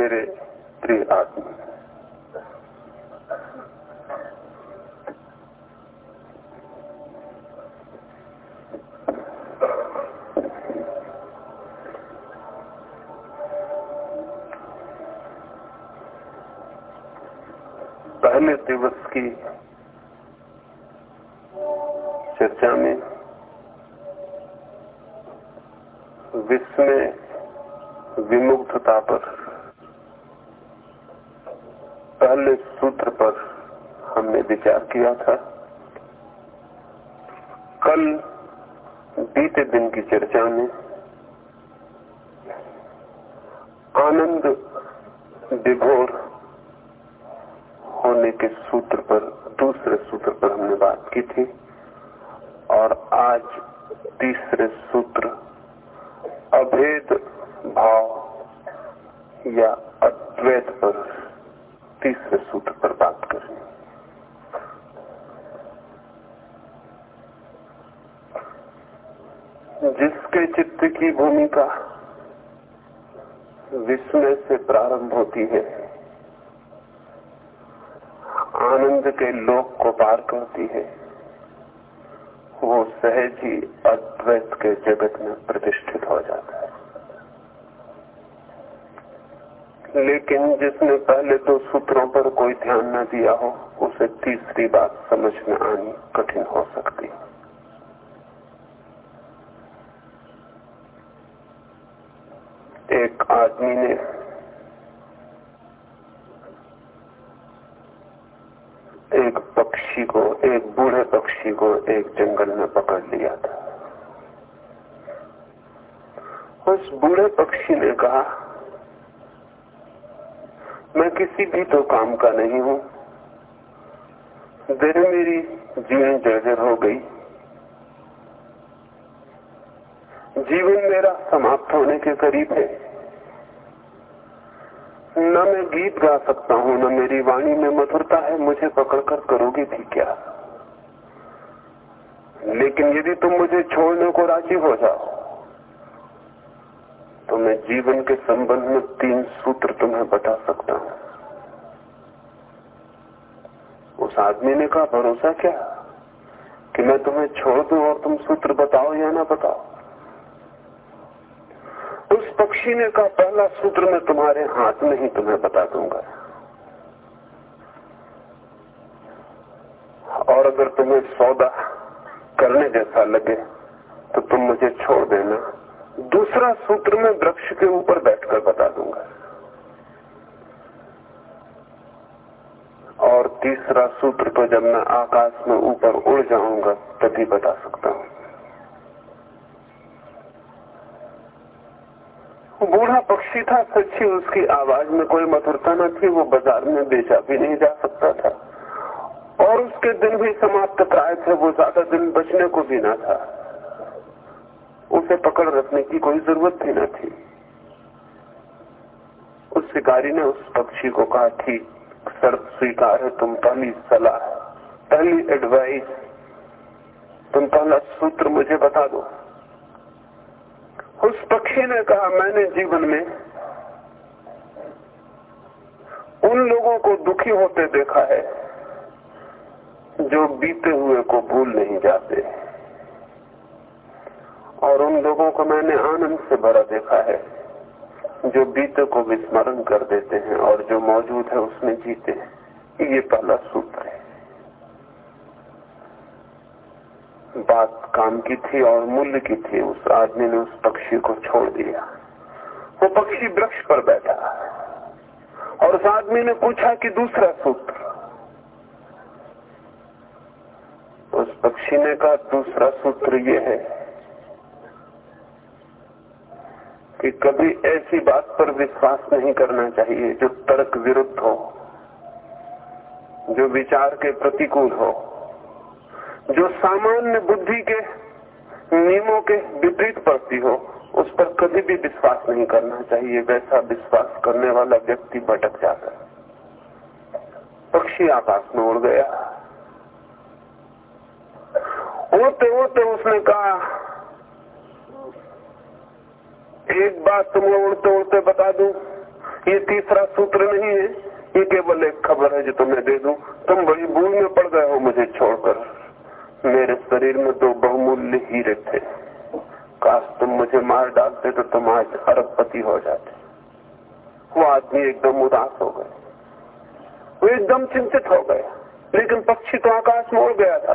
मेरे प्रिय आदमी किया था। कल बीते दिन की चर्चा में आनंद विभोर होने के सूत्र पर, दूसरे सूत्र पर हमने बात की थी और आज तीसरे सूत्र अभेद भाव या अद्वैत पर तीसरे सूत्र पर बात करनी जिसके चित्त की भूमिका विस्मय से प्रारंभ होती है। आनंद के लोक को पार करती है। वो सहज ही अद्वैत के जगत में प्रतिष्ठित हो जाता है। लेकिन जिसने पहले दो सूत्रों पर कोई ध्यान न दिया हो, उसे तीसरी बात समझ में आनी कठिन हो सकती है। एक आदमी ने एक पक्षी को, एक बूढ़े पक्षी को एक जंगल में पकड़ लिया था। उस बूढ़े पक्षी ने कहा, मैं किसी भी तो काम का नहीं हूँ। देर मेरी जीवन जर्जर हो गई। जीवन मेरा समाप्त होने के करीब है। न मैं गीत गा सकता हूँ, न मेरी वाणी में मधुरता है, मुझे पकड़कर करोगी भी क्या? लेकिन यदि तुम मुझे छोड़ने को राज़ी हो जाओ तो मैं जीवन के संबंध में तीन सूत्र तुम्हें बता सकता हूँ। उस आदमी ने कहा, भरोसा क्या? कि मैं तुम्हें छोड़ दूँ और तुम सूत्र बताओ या ना बताओ? उस पक्षी ने कहा पहला सूत्र मैं तुम्हारे हाथ में ही तुम्हें बता दूँगा। और अगर तुम्हें सौदा करने जैसा लगे तो तुम मुझे छोड़ देना। दूसरा सूत्र में वृक्ष के ऊपर बैठकर बता दूँगा। और तीसरा सूत्र तो जब मैं आकाश में ऊपर उड़ जाऊँगा, तभी बता सकता हूँ। बूढ़ा पक्षी था, सच्ची उसकी आवाज़ में कोई मधुरता न थी, वो बाज़ार में बेचा भी नहीं जा सकता था। और उसके दिन भी समाप्त प्राय थे, वो ज़्यादा दिन बचने को भी ना था। उसे पकड़ रखने की कोई ज़रूरत भी न थी। उस शिकारी ने उस पक्षी को कहा, ठीक, शर्त स्वीकार है, तुम पहली सलाह, पहली एडवाइस तुम पहला सूत्र मुझे बता दो। उस पक्षी ने कहा, मैंने जीवन में उन लोगों को दुखी होते देखा है, जो बीते हुए को भूल नहीं जाते। और उन लोगों को मैंने आनंद से भरा देखा है, जो बीते को विस्मरण कर देते हैं और जो मौजूद है उसमें जीते हैं। ये पहला सूत्र है। बात काम की थी और मूल्य की थी, उस आदमी ने उस पक्षी को छोड़ दिया। वो पक्षी वृक्ष पर बैठा और उस आदमी ने पूछा कि दूसरा सूत्र? उस पक्षी ने कहा, दूसरा सूत्र ये है कि कभी ऐसी बात पर विश्वास नहीं करना चाहिए जो तर्क विरुद्ध हो, जो विचार के प्रतिकूल हो। जो सामान्य बुद्धि के नियमों के विपरीत पड़ती हो, उस पर कभी भी विश्वास नहीं करना चाहिए। वैसा विश्वास करने वाला व्यक्ति भटक जाता है। पक्षी आकाश में उड़ गया। उड़ते उड़ते उसने कहा, एक बात तुम्हें उड़ते उड़ते बता दू, ये तीसरा सूत्र नहीं है, ये केवल एक खबर है जो तुम्हें दे दू। तुम बड़ी भूल में पड़ गए हो मुझे छोड़कर। मेरे शरीर में दो बहुमूल्य हीरे थे काश तुम मुझे मार डालते तो तुम आज अरबपति हो जाते। वो आदमी एकदम उदास हो गए। वो एकदम चिंतित हो गए। लेकिन पक्षी तो आकाश में उड़ गया था।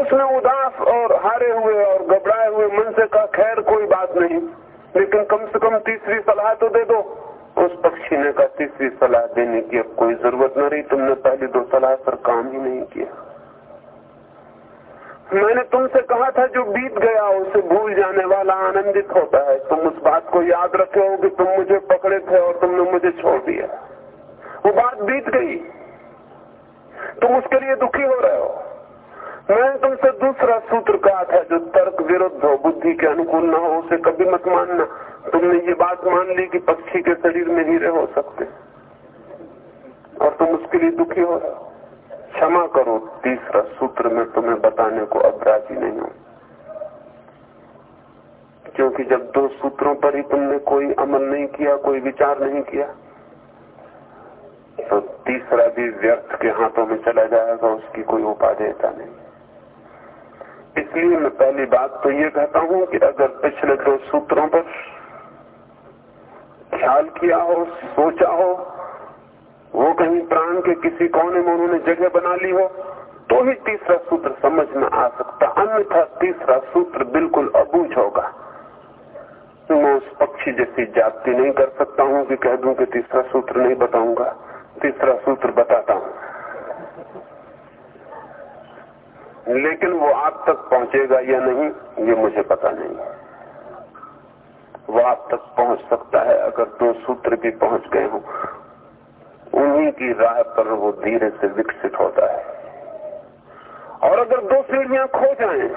उसने उदास और हारे हुए और घबराए हुए मन से कहा, खैर, कोई बात नहीं। लेकिन कम से कम तीसरी सलाह तो दे दो। उस पक्षी ने कहा, तीसरी सलाह देने की अब कोई ज़रूरत न रही। तुमने पहली दो सलाह पर काम ही नहीं किया। मैंने तुमसे कहा था, जो बीत गया उसे भूल जाने वाला आनंदित होता है। तुम उस बात को याद रखे हो कि तुम मुझे पकड़े थे और तुमने मुझे छोड़ दिया। वो बात बीत गई। तुम उसके लिए दुखी हो रहे हो। मैंने तुमसे दूसरा सूत्र कहा था, जो तर्क विरुद्ध हो, बुद्धि के अनुकूल न हो, उसे कभी मत मानना। तुमने ये बात मान ली कि पक्षी के शरीर में हीरे हो सकते और तुम उसके लिए दुखी हो। क्षमा करो, तीसरा सूत्र में तुम्हें बताने को अब राज़ी नहीं हूँ। क्योंकि जब दो सूत्रों पर ही तुमने कोई अमल नहीं किया, कोई विचार नहीं किया तो तीसरा भी व्यर्थ के हाथों में चला जाएगा, उसकी कोई उपाधेयता नहीं। इसलिए मैं पहली बात तो ये कहता हूँ कि अगर पिछले दो सूत्रों पर ख्याल किया हो, सोचा हो, वो कहीं प्राण के किसी कोने में उन्होंने जगह बना ली हो तो ही तीसरा सूत्र समझ में आ सकता। अन्यथा तीसरा सूत्र बिल्कुल अबूझ होगा। मैं उस पक्षी जैसी जाति नहीं कर सकता हूँ कि कह दूँ कि तीसरा सूत्र नहीं बताऊँगा। तीसरा सूत्र बताता हूँ। लेकिन वो आप तक पहुंचेगा या नहीं, ये मुझे पता नहीं। वो आप तक पहुँच सकता है, अगर दो सूत्र भी पहुँच गए हो। उन्हीं की राह पर वो धीरे से विकसित होता है। और अगर दो सीढ़ियाँ खो जाएँ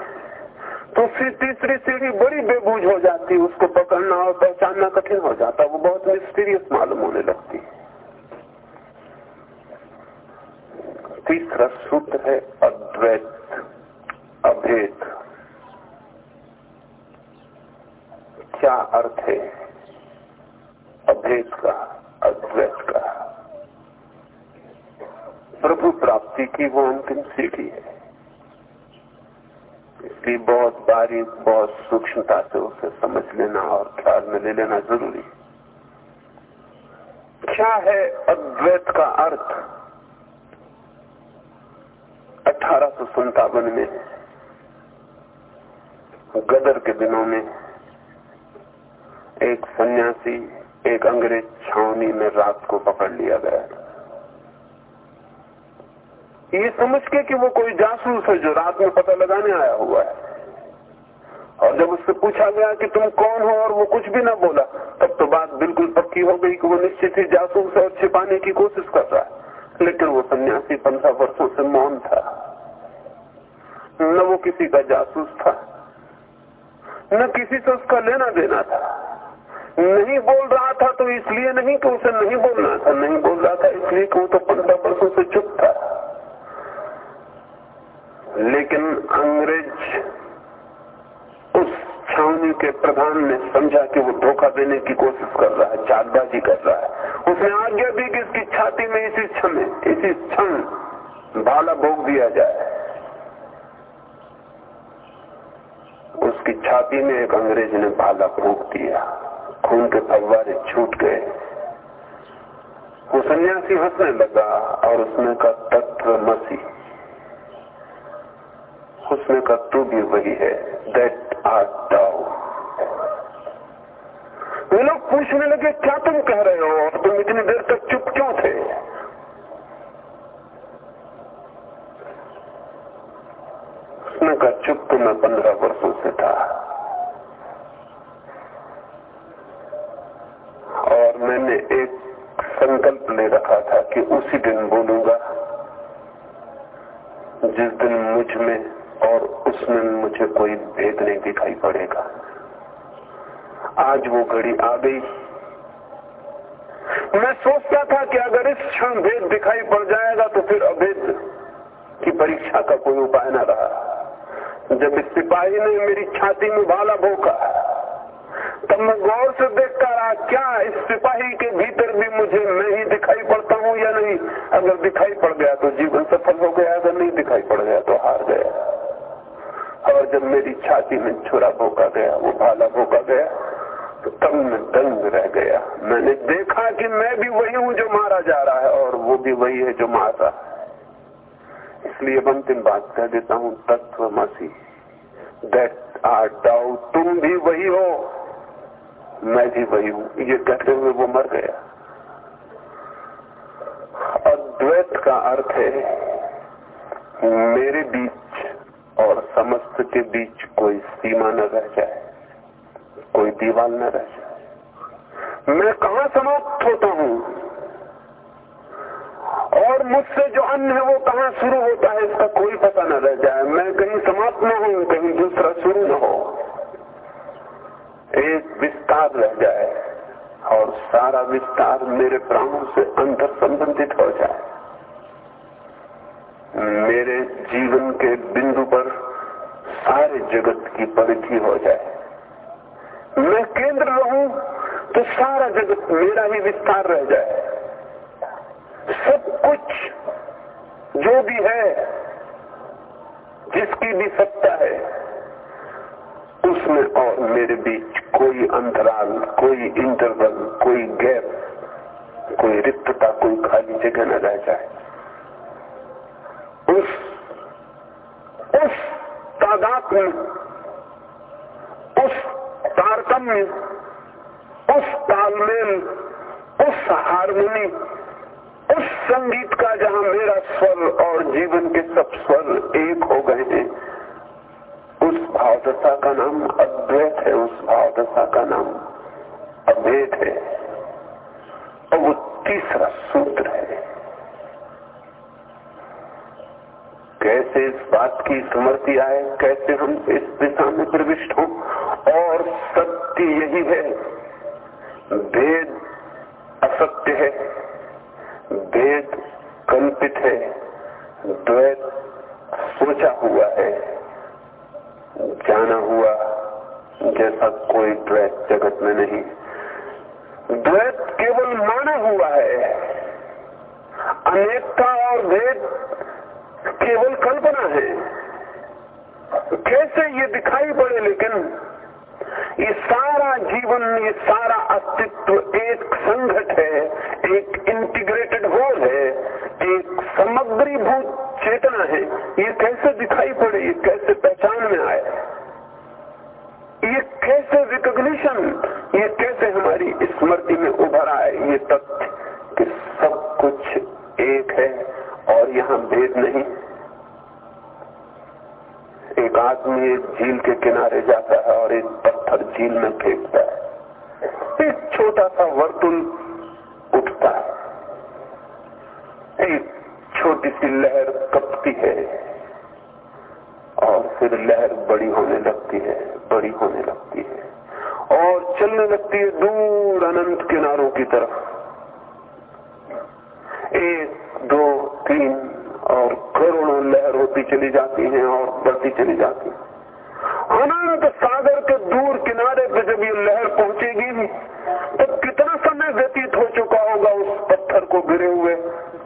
तो फिर तीसरी सीढ़ी बड़ी बेबूझ हो जाती है उसको पकड़ना और पहचानना कठिन हो जाता। वो बहुत मिस्टीरियस मालूम होने लगती। तीसरा सूत्र है अद्वैत, अभेद। क्या अर्थ है? अभेद का, अद्वैत का। प्रभु प्राप्ति की वो अंतिम सीढ़ी है। इसलिए बहुत बारीक बहुत सूक्ष्मता से उसे समझ लेना और ख्याल में ले लेना ज़रूरी क्या है अद्वैत का अर्थ? अठारह सौ संतावन में, गदर के दिनों में एक सन्यासी, एक अंग्रेज़ छावनी में रात को पकड़ लिया गया। ये समझ के कि वो कोई जासूस है जो रात में पता लगाने आया हुआ है। और जब उससे पूछा गया कि तुम कौन हो और वो कुछ भी ना बोला, तब तो बात बिल्कुल पक्की हो गई कि वो निश्चित ही जासूस और छिपाने की कोशिश कर रहा है। लेकिन वो सन्यासी पंद्रह वर्षों से मौन था। न वो किसी का जासूस था, न किसी से उसका लेना देना था। नहीं बोल रहा था तो इसलिए नहीं कि उसे नहीं बोलना था। नहीं बोल रहा था, इसलिए कि वो तो पंद्रह वर्षों से चुप था। लेकिन अंग्रेज़ उस छावनी के प्रधान ने समझा कि वो धोखा देने की कोशिश कर रहा है, चाकबाजी कर रहा है। उसने आज्ञा दी कि इसकी छाती में इसी क्षण इसी क्षण भाला भोग दिया जाए। उसकी छाती में एक अंग्रेज़ ने भाला भोग दिया। खून के फव्वारे छूट गए। वो सन्यासी हंसने लगा और उसने का तत्व मसी। उसने का तू भी वही है, दैट आर डाउ वे लोग पूछने लगे, क्या तुम कह रहे हो? और तुम इतनी देर तक चुप क्यों थे? उसने कहा, चुप तो मैं पंद्रह वर्षों से था। और मैंने एक संकल्प ले रखा था कि उसी दिन बोलूँगा, जिस दिन मुझमें और उसमें मुझे कोई भेद नहीं दिखाई पड़ेगा। आज वो घड़ी आ गई। मैं सोचता था कि अगर इस क्षण भेद दिखाई पड़ जाएगा तो फिर अभेद की परीक्षा का कोई उपाय न रहा। जब इस सिपाही ने मेरी छाती में भाला भोंका तब मैं गौर से देखता रहा, क्या इस सिपाही के भीतर भी मुझे मैं ही दिखाई पड़ता हूँ या नहीं? अगर दिखाई पड़ गया तो जीवन सफल हो गया, अगर नहीं दिखाई पड़ गया तो हार गया। और जब मेरी छाती में छुरा भोका गया, वो भाला भोका गया तो तब मैं दंग रह गया। मैंने देखा कि मैं भी वही हूँ जो मारा जा रहा है, और वो भी वही है जो मार रहा है। इसलिए अंतिम बात कह देता हूँ, तत्व मसी, दैट आर तुम भी वही हो। मैं भी वही हूँ। ये कहते हुए वो मर गया। अद्वैत का अर्थ है, मेरे बीच और समस्त के बीच कोई सीमा न रह जाए, कोई दीवार न रह जाए। मैं कहा समाप्त होता हूँ? और मुझसे जो अन्न है वो कहाँ शुरू होता है, इसका कोई पता न रह जाए। मैं कहीं समाप्त न हूँ, कहीं दूसरा शुरू न हो। एक विस्तार रह जाए और सारा विस्तार मेरे प्राणों से अंतर संबंधित हो जाए। मेरे जीवन के बिंदु पर सारे जगत की परिधि हो जाए। मैं केंद्र रहूँ तो सारा जगत मेरा ही विस्तार रह जाए। सब कुछ जो भी है, जिसकी भी सत्ता है, उसमें और मेरे बीच कोई अंतराल, कोई इंटरवल कोई गैप कोई रिक्तता, कोई खाली जगह न रह जाए। उस उस तादाद में, उस तारतम्य उस तालमेल, उस हारमोनी, उस संगीत का जहाँ मेरा स्वर और जीवन के सब स्वर एक हो गए उस भावदशा का नाम अद्वैत है, उस भावदशा का नाम अभेद है। और वो तीसरा सूत्र है। कैसे इस बात की स्मृति आए, कैसे हम इस दिशा में प्रविष्ट हो, और सत्य यही है। भेद असत्य है। भेद कल्पित है। द्वैत सोचा हुआ है। जाना हुआ जैसा कोई द्वैत जगत में नहीं। द्वैत केवल माना हुआ है। अनेकता और भेद केवल कल्पना है। कैसे ये दिखाई पड़े, लेकिन ये सारा जीवन, ये सारा अस्तित्व एक संघट है, एक इंटीग्रेटेड होल है, एक समग्रीभूत चेतना है। ये कैसे दिखाई पड़े, ये कैसे में आए ये कैसे रिकॉग्निशन ये कैसे हमारी स्मृति में उभर आए, ये तथ्य कि सब कुछ एक है और यहाँ भेद नहीं। एक आदमी एक झील के किनारे जाता है और एक पत्थर झील में फेंकता है। एक छोटा सा वर्तुल उठता है। एक छोटी सी लहर कपती है। फिर लहर बड़ी होने लगती है, बड़ी होने लगती है। और चलने लगती है दूर अनंत किनारों की तरफ़। एक, दो, तीन और करोड़ों लहर होती चली जाती हैं और बढ़ती चली जाती है। अनंत सागर के दूर किनारे पे जब ये लहर पहुंचेगी तो कितना समय व्यतीत हो चुका होगा उस पत्थर को गिरे हुए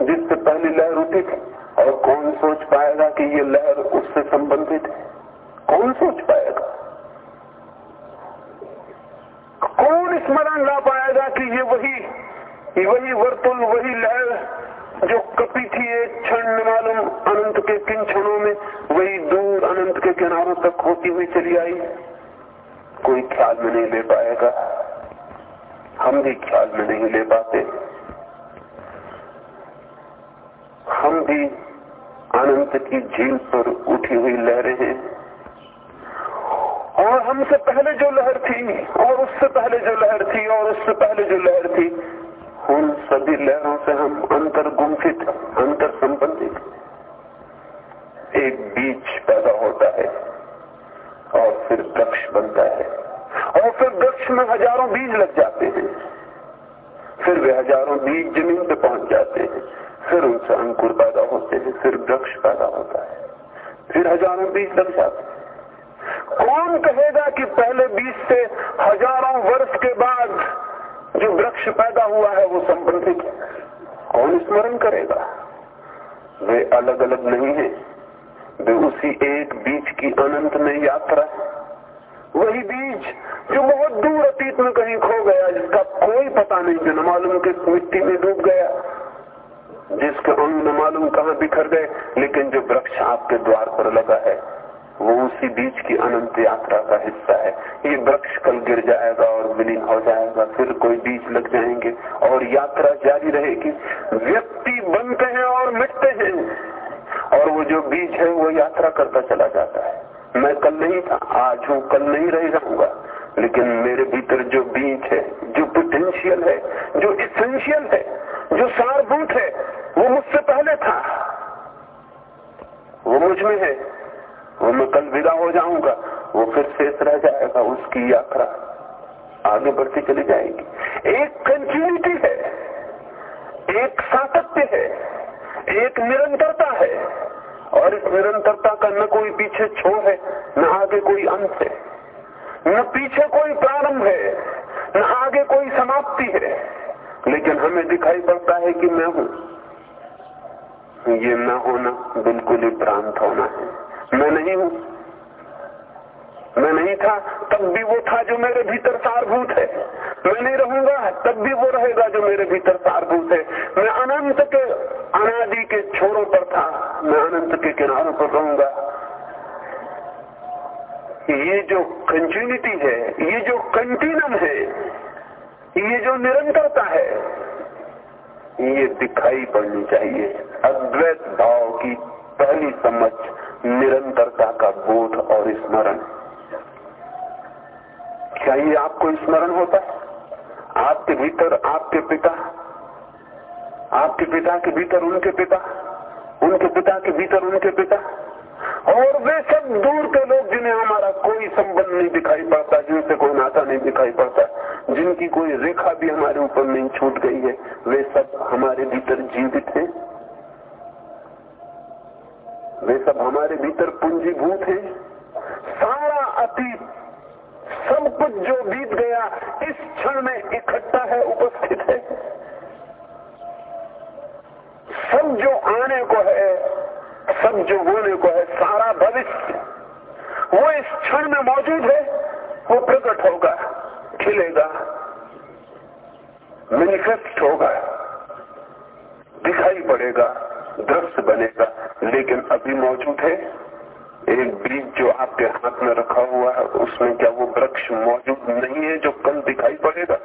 जिससे पहली लहर उठी थी? और कौन सोच पाएगा कि ये लहर उससे संबंधित है? कौन सोच पाएगा कौन स्मरण ला पाएगा कि ये वही वही वर्तुल, वही लहर जो कपी थी एक क्षण में मालूम अनंत के किन क्षणों में, वही दूर अनंत के किनारों तक होती हुई चली आई। कोई ख्याल में नहीं ले पाएगा। हम भी ख्याल में नहीं ले पाते। हम भी अनंत की झील पर उठी हुई लहरें हैं। और हमसे पहले जो लहर थी, और उससे पहले जो लहर थी, और उससे पहले जो लहर थी, उन सभी लहरों से हम अंतर गुंफित अंतर संबंधित एक बीज पैदा होता है, और फिर वृक्ष बनता है। और फिर वृक्ष में हज़ारों बीज लग जाते हैं। फिर वे हज़ारों बीज ज़मीन पे पहुँच जाते हैं। फिर उनसे अंकुर पैदा होते हैं, फिर वृक्ष पैदा होता है। फिर हज़ारों बीज लग जाते हैं। कौन कहेगा कि पहले बीज से हज़ारों वर्ष के बाद जो वृक्ष पैदा हुआ है वो संबंधित कौन स्मरण करेगा? वे अलग अलग नहीं है। वे उसी एक बीज की अनंत में यात्रा है। वही बीज जो बहुत दूर अतीत में कहीं खो गया, जिसका कोई पता नहीं, जो न मालूम किस मिट्टी में डूब गया, जिसके अंग न मालूम कहाँ बिखर गए, लेकिन जो वृक्ष आपके द्वार पर लगा है वो उसी बीच की अनंत यात्रा का हिस्सा है। ये वृक्ष कल गिर जाएगा और विलीन हो जाएगा, फिर कोई बीज लग जाएँगे और यात्रा जारी रहेगी। व्यक्ति बनते हैं और मिटते हैं और वो जो बीज है, वो यात्रा करता चला जाता है। मैं कल नहीं था, आज हूँ, कल नहीं रह जाऊँगा। लेकिन मेरे भीतर जो बीज है, जो पोटेंशियल है, जो इसेंशियल है, जो सारभूत है, वो मुझसे पहले था। वो मुझमें है। वो मैं कल विदा हो जाऊँगा। वो फिर शेष रह जाएगा उसकी यात्रा। आगे बढ़ती चली जाएगी। एक कंटिन्यूटी है। एक सातत्य है। एक निरंतरता है। और इस निरंतरता का न कोई पीछे छोड़ है, न आगे कोई अंत है। न पीछे कोई प्रारंभ है, न आगे कोई समाप्ति है। लेकिन हमें दिखाई पड़ता है कि मैं हूँ। ये न होना बिल्कुल ही भ्रांत होना है। मैं नहीं हूँ। मैं नहीं था, तब भी वो था जो मेरे भीतर सारभूत है। मैं नहीं रहूँगा, तब भी वो रहेगा जो मेरे भीतर सारभूत है। मैं अनंत के अनादि के छोरों पर था। मैं अनंत के किनारों पर रहूँगा। ये जो कंटिन्यूटी है, ये जो कंटिन्यूम है, ये जो निरंतरता है, ये दिखाई पड़नी चाहिए। अद्वैत भाव की पहली समझ निरंतरता का बोध और स्मरण। क्या ये आपको स्मरण होता? है आपके भीतर आपके पिता आपके पिता के भीतर उनके पिता उनके पिता के भीतर उनके पिता, और वे सब दूर के लोग जिन्हें हमारा कोई संबंध नहीं दिखाई पड़ता, जिनसे कोई नाता नहीं दिखाई पड़ता, जिनकी कोई रेखा भी हमारे ऊपर नहीं छूट गई है, वे सब हमारे भीतर जीवित वे सब हमारे भीतर पूंजीभूत हैं। सारा अतीत, सब कुछ जो बीत गया, इस क्षण में इकट्ठा है, उपस्थित है। सब जो आने को है, सब जो होने को है, सारा भविष्य, वो इस क्षण में मौजूद है, वो प्रकट होगा, खिलेगा मैनिफेस्ट होगा, दिखाई पड़ेगा। दृश्य बनेगा। लेकिन अभी मौजूद है। एक बीज जो आपके हाथ में रखा हुआ है, उसमें क्या वो वृक्ष मौजूद नहीं है जो कल दिखाई पड़ेगा?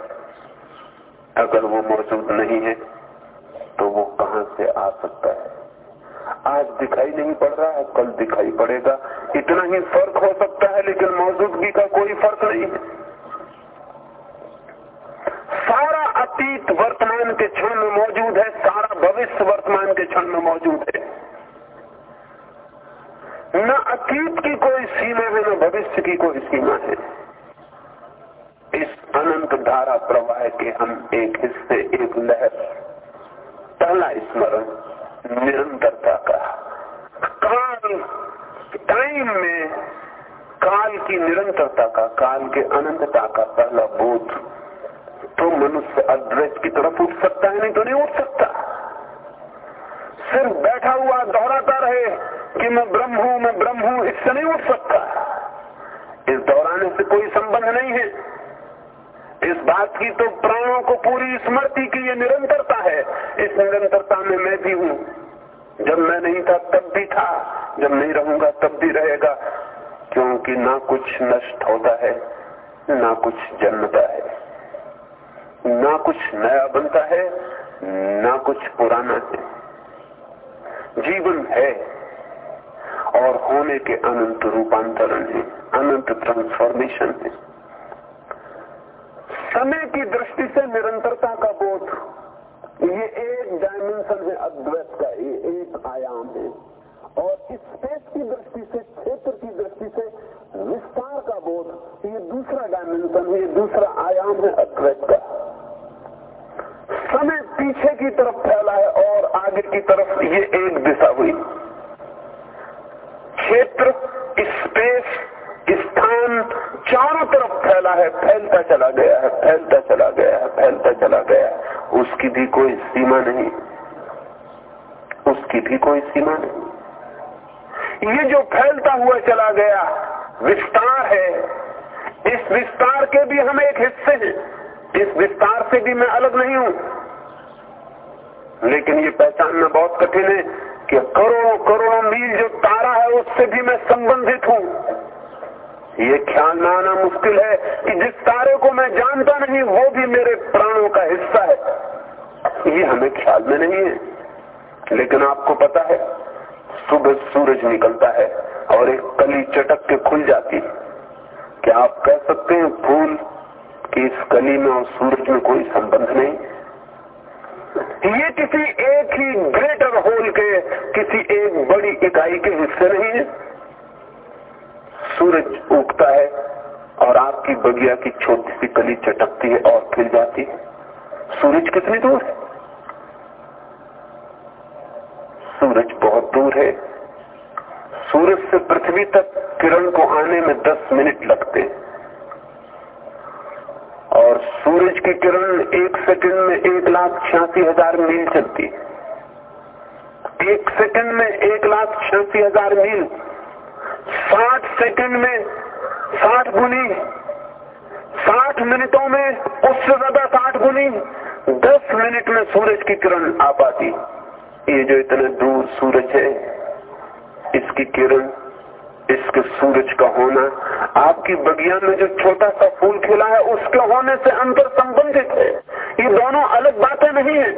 अगर वो मौजूद नहीं है तो वो कहाँ से आ सकता है? आज दिखाई नहीं पड़ रहा है, कल दिखाई पड़ेगा। इतना ही फ़र्क हो सकता है, लेकिन मौजूदगी का कोई फ़र्क नहीं। है सारा अतीत वर्तमान के क्षण में मौजूद है, सारा भविष्य वर्तमान के क्षण में मौजूद है। न अतीत की कोई सीमा है, न भविष्य की कोई सीमा है। इस अनंत धारा प्रवाह के हम एक हिस्से, एक लहर, पहला स्मरण, निरंतरता का। काल टाइम में काल की निरंतरता का, काल के अनंतता का पहला बोध। तो मनुष्य अद्वैत की तरफ़ उठ सकता है, नहीं तो नहीं उठ सकता। सिर्फ़ बैठा हुआ दोहराता रहे कि मैं ब्रह्म हूँ, मैं ब्रह्म हूँ, इससे नहीं उठ सकता। इस दोहराने से कोई संबंध नहीं है। इस बात की तो प्राणों को पूरी स्मृति की ये निरंतरता है। इस निरंतरता में मैं भी हूँ। जब मैं नहीं था, तब भी था। जब नहीं रहूँगा, तब भी रहेगा। क्योंकि ना कुछ नष्ट होता है, ना कुछ जन्मता है। ना कुछ नया बनता है, ना कुछ पुराना है। जीवन है और होने के अनंत रूपांतरण है, अनंत ट्रांसफॉर्मेशन है। समय की दृष्टि से निरंतरता का बोध, ये एक डायमेंशन है अद्वैत का, ये एक आयाम है। और स्पेस की दृष्टि से, क्षेत्र की दृष्टि से विस्तार का बोध, ये दूसरा डायमेंशन है, ये दूसरा आयाम है अद्वैत का। समय पीछे की तरफ़ फैला है और आगे की तरफ़ ये एक दिशा हुई। क्षेत्र, स्पेस, स्थान चारों तरफ़ फैला है, फैलता चला गया है, फैलता चला गया है, फैलता चला गया है। उसकी भी कोई सीमा नहीं। उसकी भी कोई सीमा नहीं। ये जो फैलता हुआ चला गया, विस्तार है। इस विस्तार के भी हम एक हिस्से हैं। इस विस्तार से भी मैं अलग नहीं हूँ। लेकिन ये पहचानना बहुत कठिन है कि करोड़ों करोड़ों मील जो तारा है, उससे भी मैं संबंधित हूँ। ये ख्याल में आना मुश्किल है कि जिस तारे को मैं जानता नहीं, वो भी मेरे प्राणों का हिस्सा है। ये हमें ख्याल में नहीं है। लेकिन आपको पता है, सुबह सूरज निकलता है और एक कली चटक के खुल जाती है। क्या आप कह सकते हैं, फूल कि इस कली में और सूरज में कोई संबंध नहीं। ये किसी एक ही ग्रेटर होल के, किसी एक बड़ी इकाई के हिस्से नहीं है। सूरज उगता है और आपकी बगिया की छोटी सी कली चटकती है और खिल जाती है। सूरज कितनी दूर है? सूरज बहुत दूर है। सूरज से पृथ्वी तक किरण को आने में 10 मिनट लगते हैं। और सूरज की किरण एक सेकंड में एक लाख छियासी हज़ार मील चलती। एक सेकंड में एक लाख छियासी हज़ार मील। साठ सेकंड में साठ गुनी। साठ मिनटों में उससे ज़्यादा साठ गुनी। दस मिनट में सूरज की किरण आ पाती। ये जो इतने दूर सूरज है, इसकी किरण इसके सूरज का होना, आपकी बगिया में जो छोटा सा फूल खिला है, उसके होने से अंतर संबंधित है। ये दोनों अलग बातें नहीं है।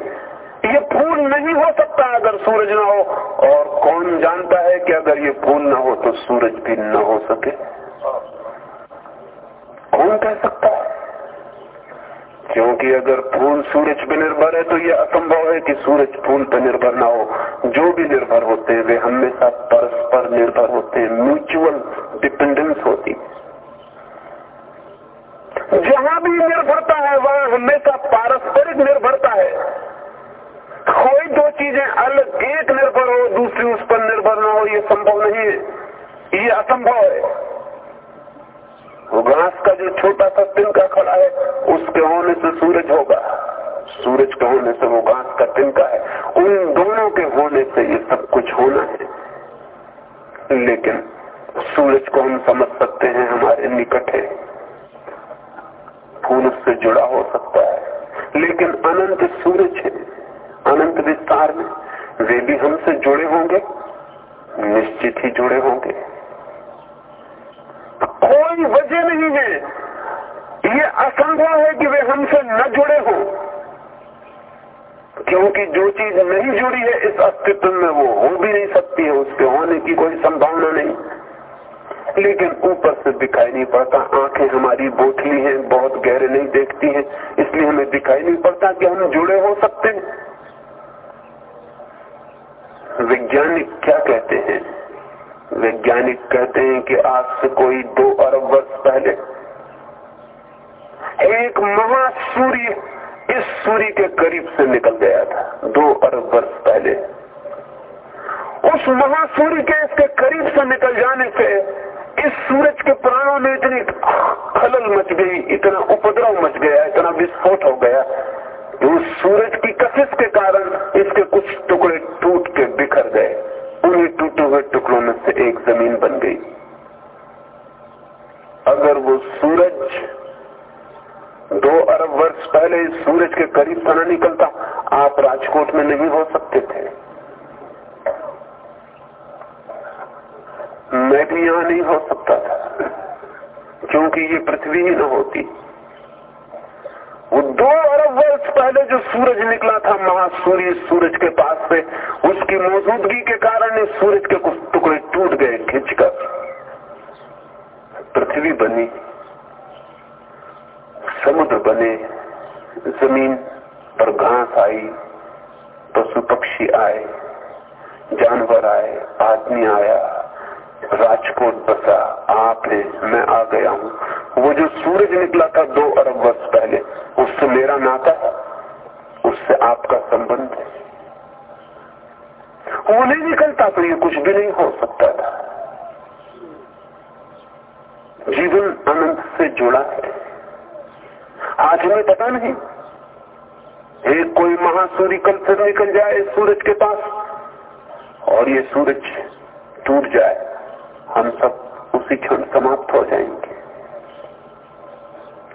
ये फूल नहीं हो सकता अगर सूरज ना हो। और कौन जानता है कि अगर ये फूल ना हो तो सूरज भी ना हो सके? कौन कह सकता है? क्योंकि अगर फूल सूरज पर निर्भर है तो यह असंभव है कि सूरज फूल पर निर्भर ना हो। जो भी निर्भर होते हैं, वे हमेशा परस्पर निर्भर होते हैं। म्यूचुअल डिपेंडेंस होती जहाँ भी निर्भरता है, वहाँ हमेशा पारस्परिक निर्भरता है। कोई दो चीज़ें अलग, एक निर्भर हो, दूसरी उस पर निर्भर ना हो यह संभव नहीं है। ये असंभव है। घास का जो छोटा सा तिनका खड़ा है, उसके होने से सूरज होगा। सूरज के होने से वो घास का तिनका है। उन दोनों के होने से ये सब कुछ होना है। लेकिन सूरज को हम समझ सकते हैं, हमारे निकट है। फूल उससे जुड़ा हो सकता है। लेकिन अनंत सूरज है। अनंत विस्तार में। वे भी हमसे जुड़े होंगे। निश्चित ही जुड़े होंगे। कोई वजह नहीं है। ये असंभव है कि वे हमसे न जुड़े हो। क्योंकि जो चीज़ नहीं जुड़ी है, इस अस्तित्व में वो हो भी नहीं सकती है। उसके होने की कोई संभावना नहीं। लेकिन ऊपर से दिखाई नहीं पड़ता। आँखें हमारी बोथली हैं, बहुत गहरे नहीं देखती हैं। इसलिए हमें दिखाई नहीं पड़ता कि हम जुड़े हो सकते हैं। वैज्ञानिक क्या कहते हैं? वैज्ञानिक कहते हैं कि आज से कोई दो अरब वर्ष पहले एक महासूर्य इस सूर्य के करीब से निकल गया था, दो अरब वर्ष पहले। उस महासूर्य के इसके करीब से निकल जाने से इस सूरज के प्राणों में इतनी खलल मच गई, इतना उपद्रव मच गया, इतना विस्फोट हो गया कि उस सूरज की कशिश के कारण इसके कुछ टुकड़े टूट के बिखर गए। उन्हीं टूटे हुए टुकड़ों में से एक ज़मीन बन गई? अगर वो सूरज दो अरब वर्ष पहले इस सूरज के करीब से न निकलता, आप राजकोट में नहीं हो सकते थे। मैं भी यहाँ नहीं हो सकता था, क्योंकि ये पृथ्वी ही न होती। वो दो अरब वर्ष पहले जो सूरज निकला था महासूर्य सूरज के पास से, उसकी मौजूदगी के कारण इस सूरज के कुछ टुकड़े टूट गए खिंचकर पृथ्वी बनी, समुद्र बने, ज़मीन पर घास आई, पशु पक्षी आए, जानवर आए, आदमी आया। राजकोट बसा, आप है, मैं आ गया हूँ। वो जो सूरज निकला था दो अरब वर्ष पहले, उससे मेरा नाता उससे आपका संबंध है। वो नहीं निकलता तो ये कुछ भी नहीं हो सकता था। जीवन अनंत से जुड़ा है। आज हमें पता नहीं, एक कोई महासूर्य कल फिर निकल जाए सूरज के पास, और ये सूरज टूट जाए। हम सब उसी क्षण समाप्त हो जाएँगे।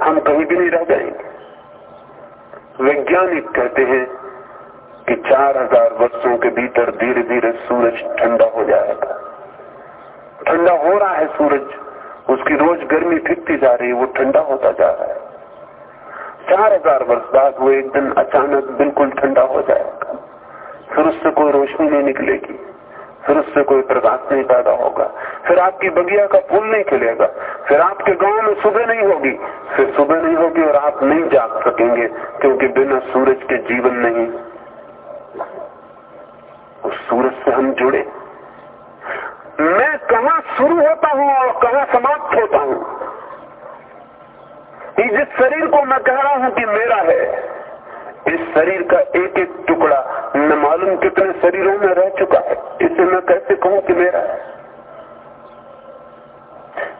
हम कहीं भी नहीं रह जाएँगे। वैज्ञानिक कहते हैं कि चार हज़ार वर्षों के भीतर धीरे धीरे सूरज ठंडा हो जाएगा। ठंडा हो रहा है सूरज, उसकी रोज गर्मी फिरती जा रही है, वो ठंडा होता जा रहा है। चार हज़ार वर्ष बाद वो एक दिन अचानक बिल्कुल ठंडा हो जाएगा। फिर उससे कोई रोशनी नहीं निकलेगी। फिर उससे कोई प्रकाश नहीं पैदा होगा। फिर आपकी बगिया का फूल नहीं खिलेगा। फिर आपके गाँव में सुबह नहीं होगी। फिर सुबह नहीं होगी और आप नहीं जाग सकेंगे, क्योंकि बिना सूरज के जीवन नहीं। उस सूरज से हम जुड़े। मैं कहा शुरू होता हूँ और कहा समाप्त होता हूँ। जिस शरीर को मैं कह रहा हूँ कि मेरा है। इस शरीर का एक एक टुकड़ा न मालूम कितने शरीरों में रह चुका है। इसे मैं कैसे कहूँ कि मेरा है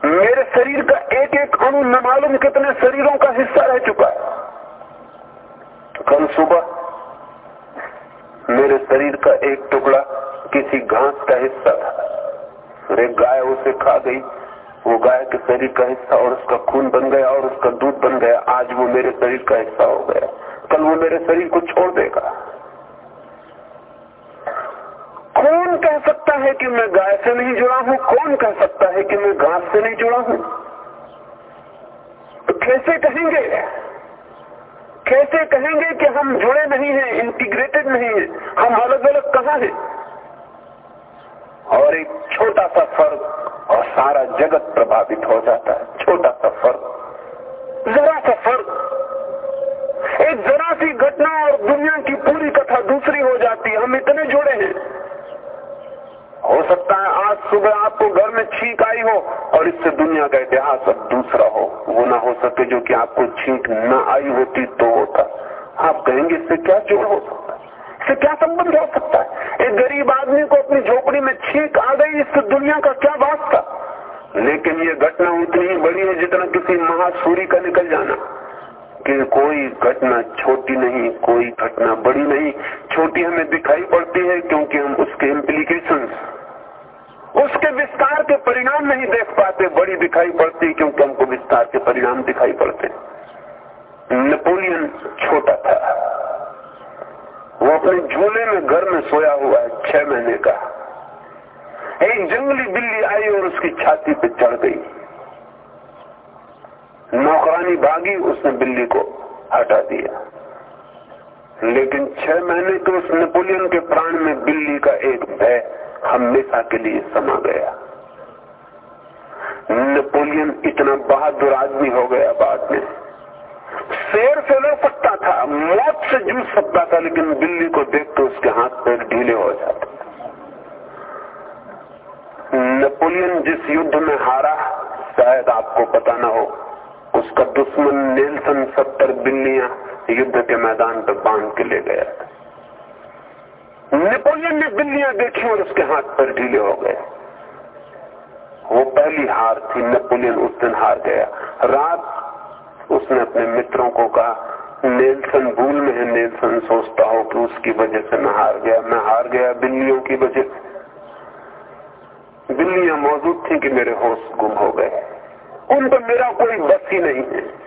मेरे शरीर का एक एक अणु न मालूम कितने शरीरों का हिस्सा रह चुका है। कल सुबह मेरे शरीर का एक टुकड़ा किसी घास का हिस्सा था। एक गाय उसे खा गई। वो गाय के शरीर का हिस्सा और उसका खून बन गया और उसका दूध बन गया। आज वो मेरे शरीर का हिस्सा हो गया। कल वो मेरे शरीर को छोड़ देगा। कौन कह सकता है कि मैं गाय से नहीं जुड़ा हूँ? कौन कह सकता है कि मैं घास से नहीं जुड़ा हूँ? तो कैसे कहेंगे? कैसे कहेंगे कि हम जुड़े नहीं हैं इंटीग्रेटेड नहीं हैं? हम अलग अलग कहा हैं? और एक छोटा सा फ़र्क और सारा जगत प्रभावित हो जाता है। छोटा सा फ़र्क जरा सा फ़र्क। एक जरा सी घटना और दुनिया की पूरी कथा दूसरी हो जाती है। हम इतने जुड़े हैं। हो सकता है आज सुबह आपको घर में छींक आई हो और इससे दुनिया का इतिहास अब दूसरा हो। वो ना हो सके जो कि आपको छींक न आई होती तो होता। आप कहेंगे, इससे क्या जोड़ हो सकता है? इससे क्या संबंध हो सकता है? एक गरीब आदमी को अपनी झोपड़ी में छींक आ गई, इससे दुनिया का क्या था लेकिन ये घटना उतनी ही बड़ी है जितना किसी महासूरी का निकल जाना। कि कोई घटना छोटी नहीं, कोई घटना बड़ी नहीं। छोटी हमें दिखाई पड़ती है क्योंकि हम उसके इम्प्लीकेशन उसके विस्तार के परिणाम नहीं देख पाते। बड़ी दिखाई पड़ती क्योंकि हमको विस्तार के परिणाम दिखाई पड़ते। नेपोलियन छोटा था। वो अपने झूले में घर में सोया हुआ है छह महीने का। एक जंगली बिल्ली आई और उसकी छाती पे चढ़ गई। नौकरानी भागी, उसने बिल्ली को हटा दिया। लेकिन छह महीने के उस नेपोलियन के प्राण में बिल्ली का एक भय हमेशा के लिए समा गया। नेपोलियन इतना बहादुर आदमी हो गया बाद में। शेर से लड़ सकता था, मौत से जूझ सकता था, लेकिन बिल्ली को देख तो उसके हाथ पैर ढीले हो जाते। नेपोलियन जिस युद्ध में हारा, शायद आपको पता ना हो उसका दुश्मन नेल्सन सत्तर बिल्लियाँ युद्ध के मैदान पर बाँध के ले गया नेपोलियन ने बिल्लियाँ देखी और उसके हाथ पर ढीले हो गए। वो पहली हार थी, नेपोलियन उस दिन हार गया। रात उसने अपने मित्रों को कहा, नेल्सन भूल में है, नेल्सन सोचता हो कि उसकी वजह से मैं हार गया। मैं हार गया बिल्लियों की वजह से। बिल्लियाँ मौजूद थी कि मेरे होश गुम हो गए। उन पर मेरा कोई बस ही नहीं है।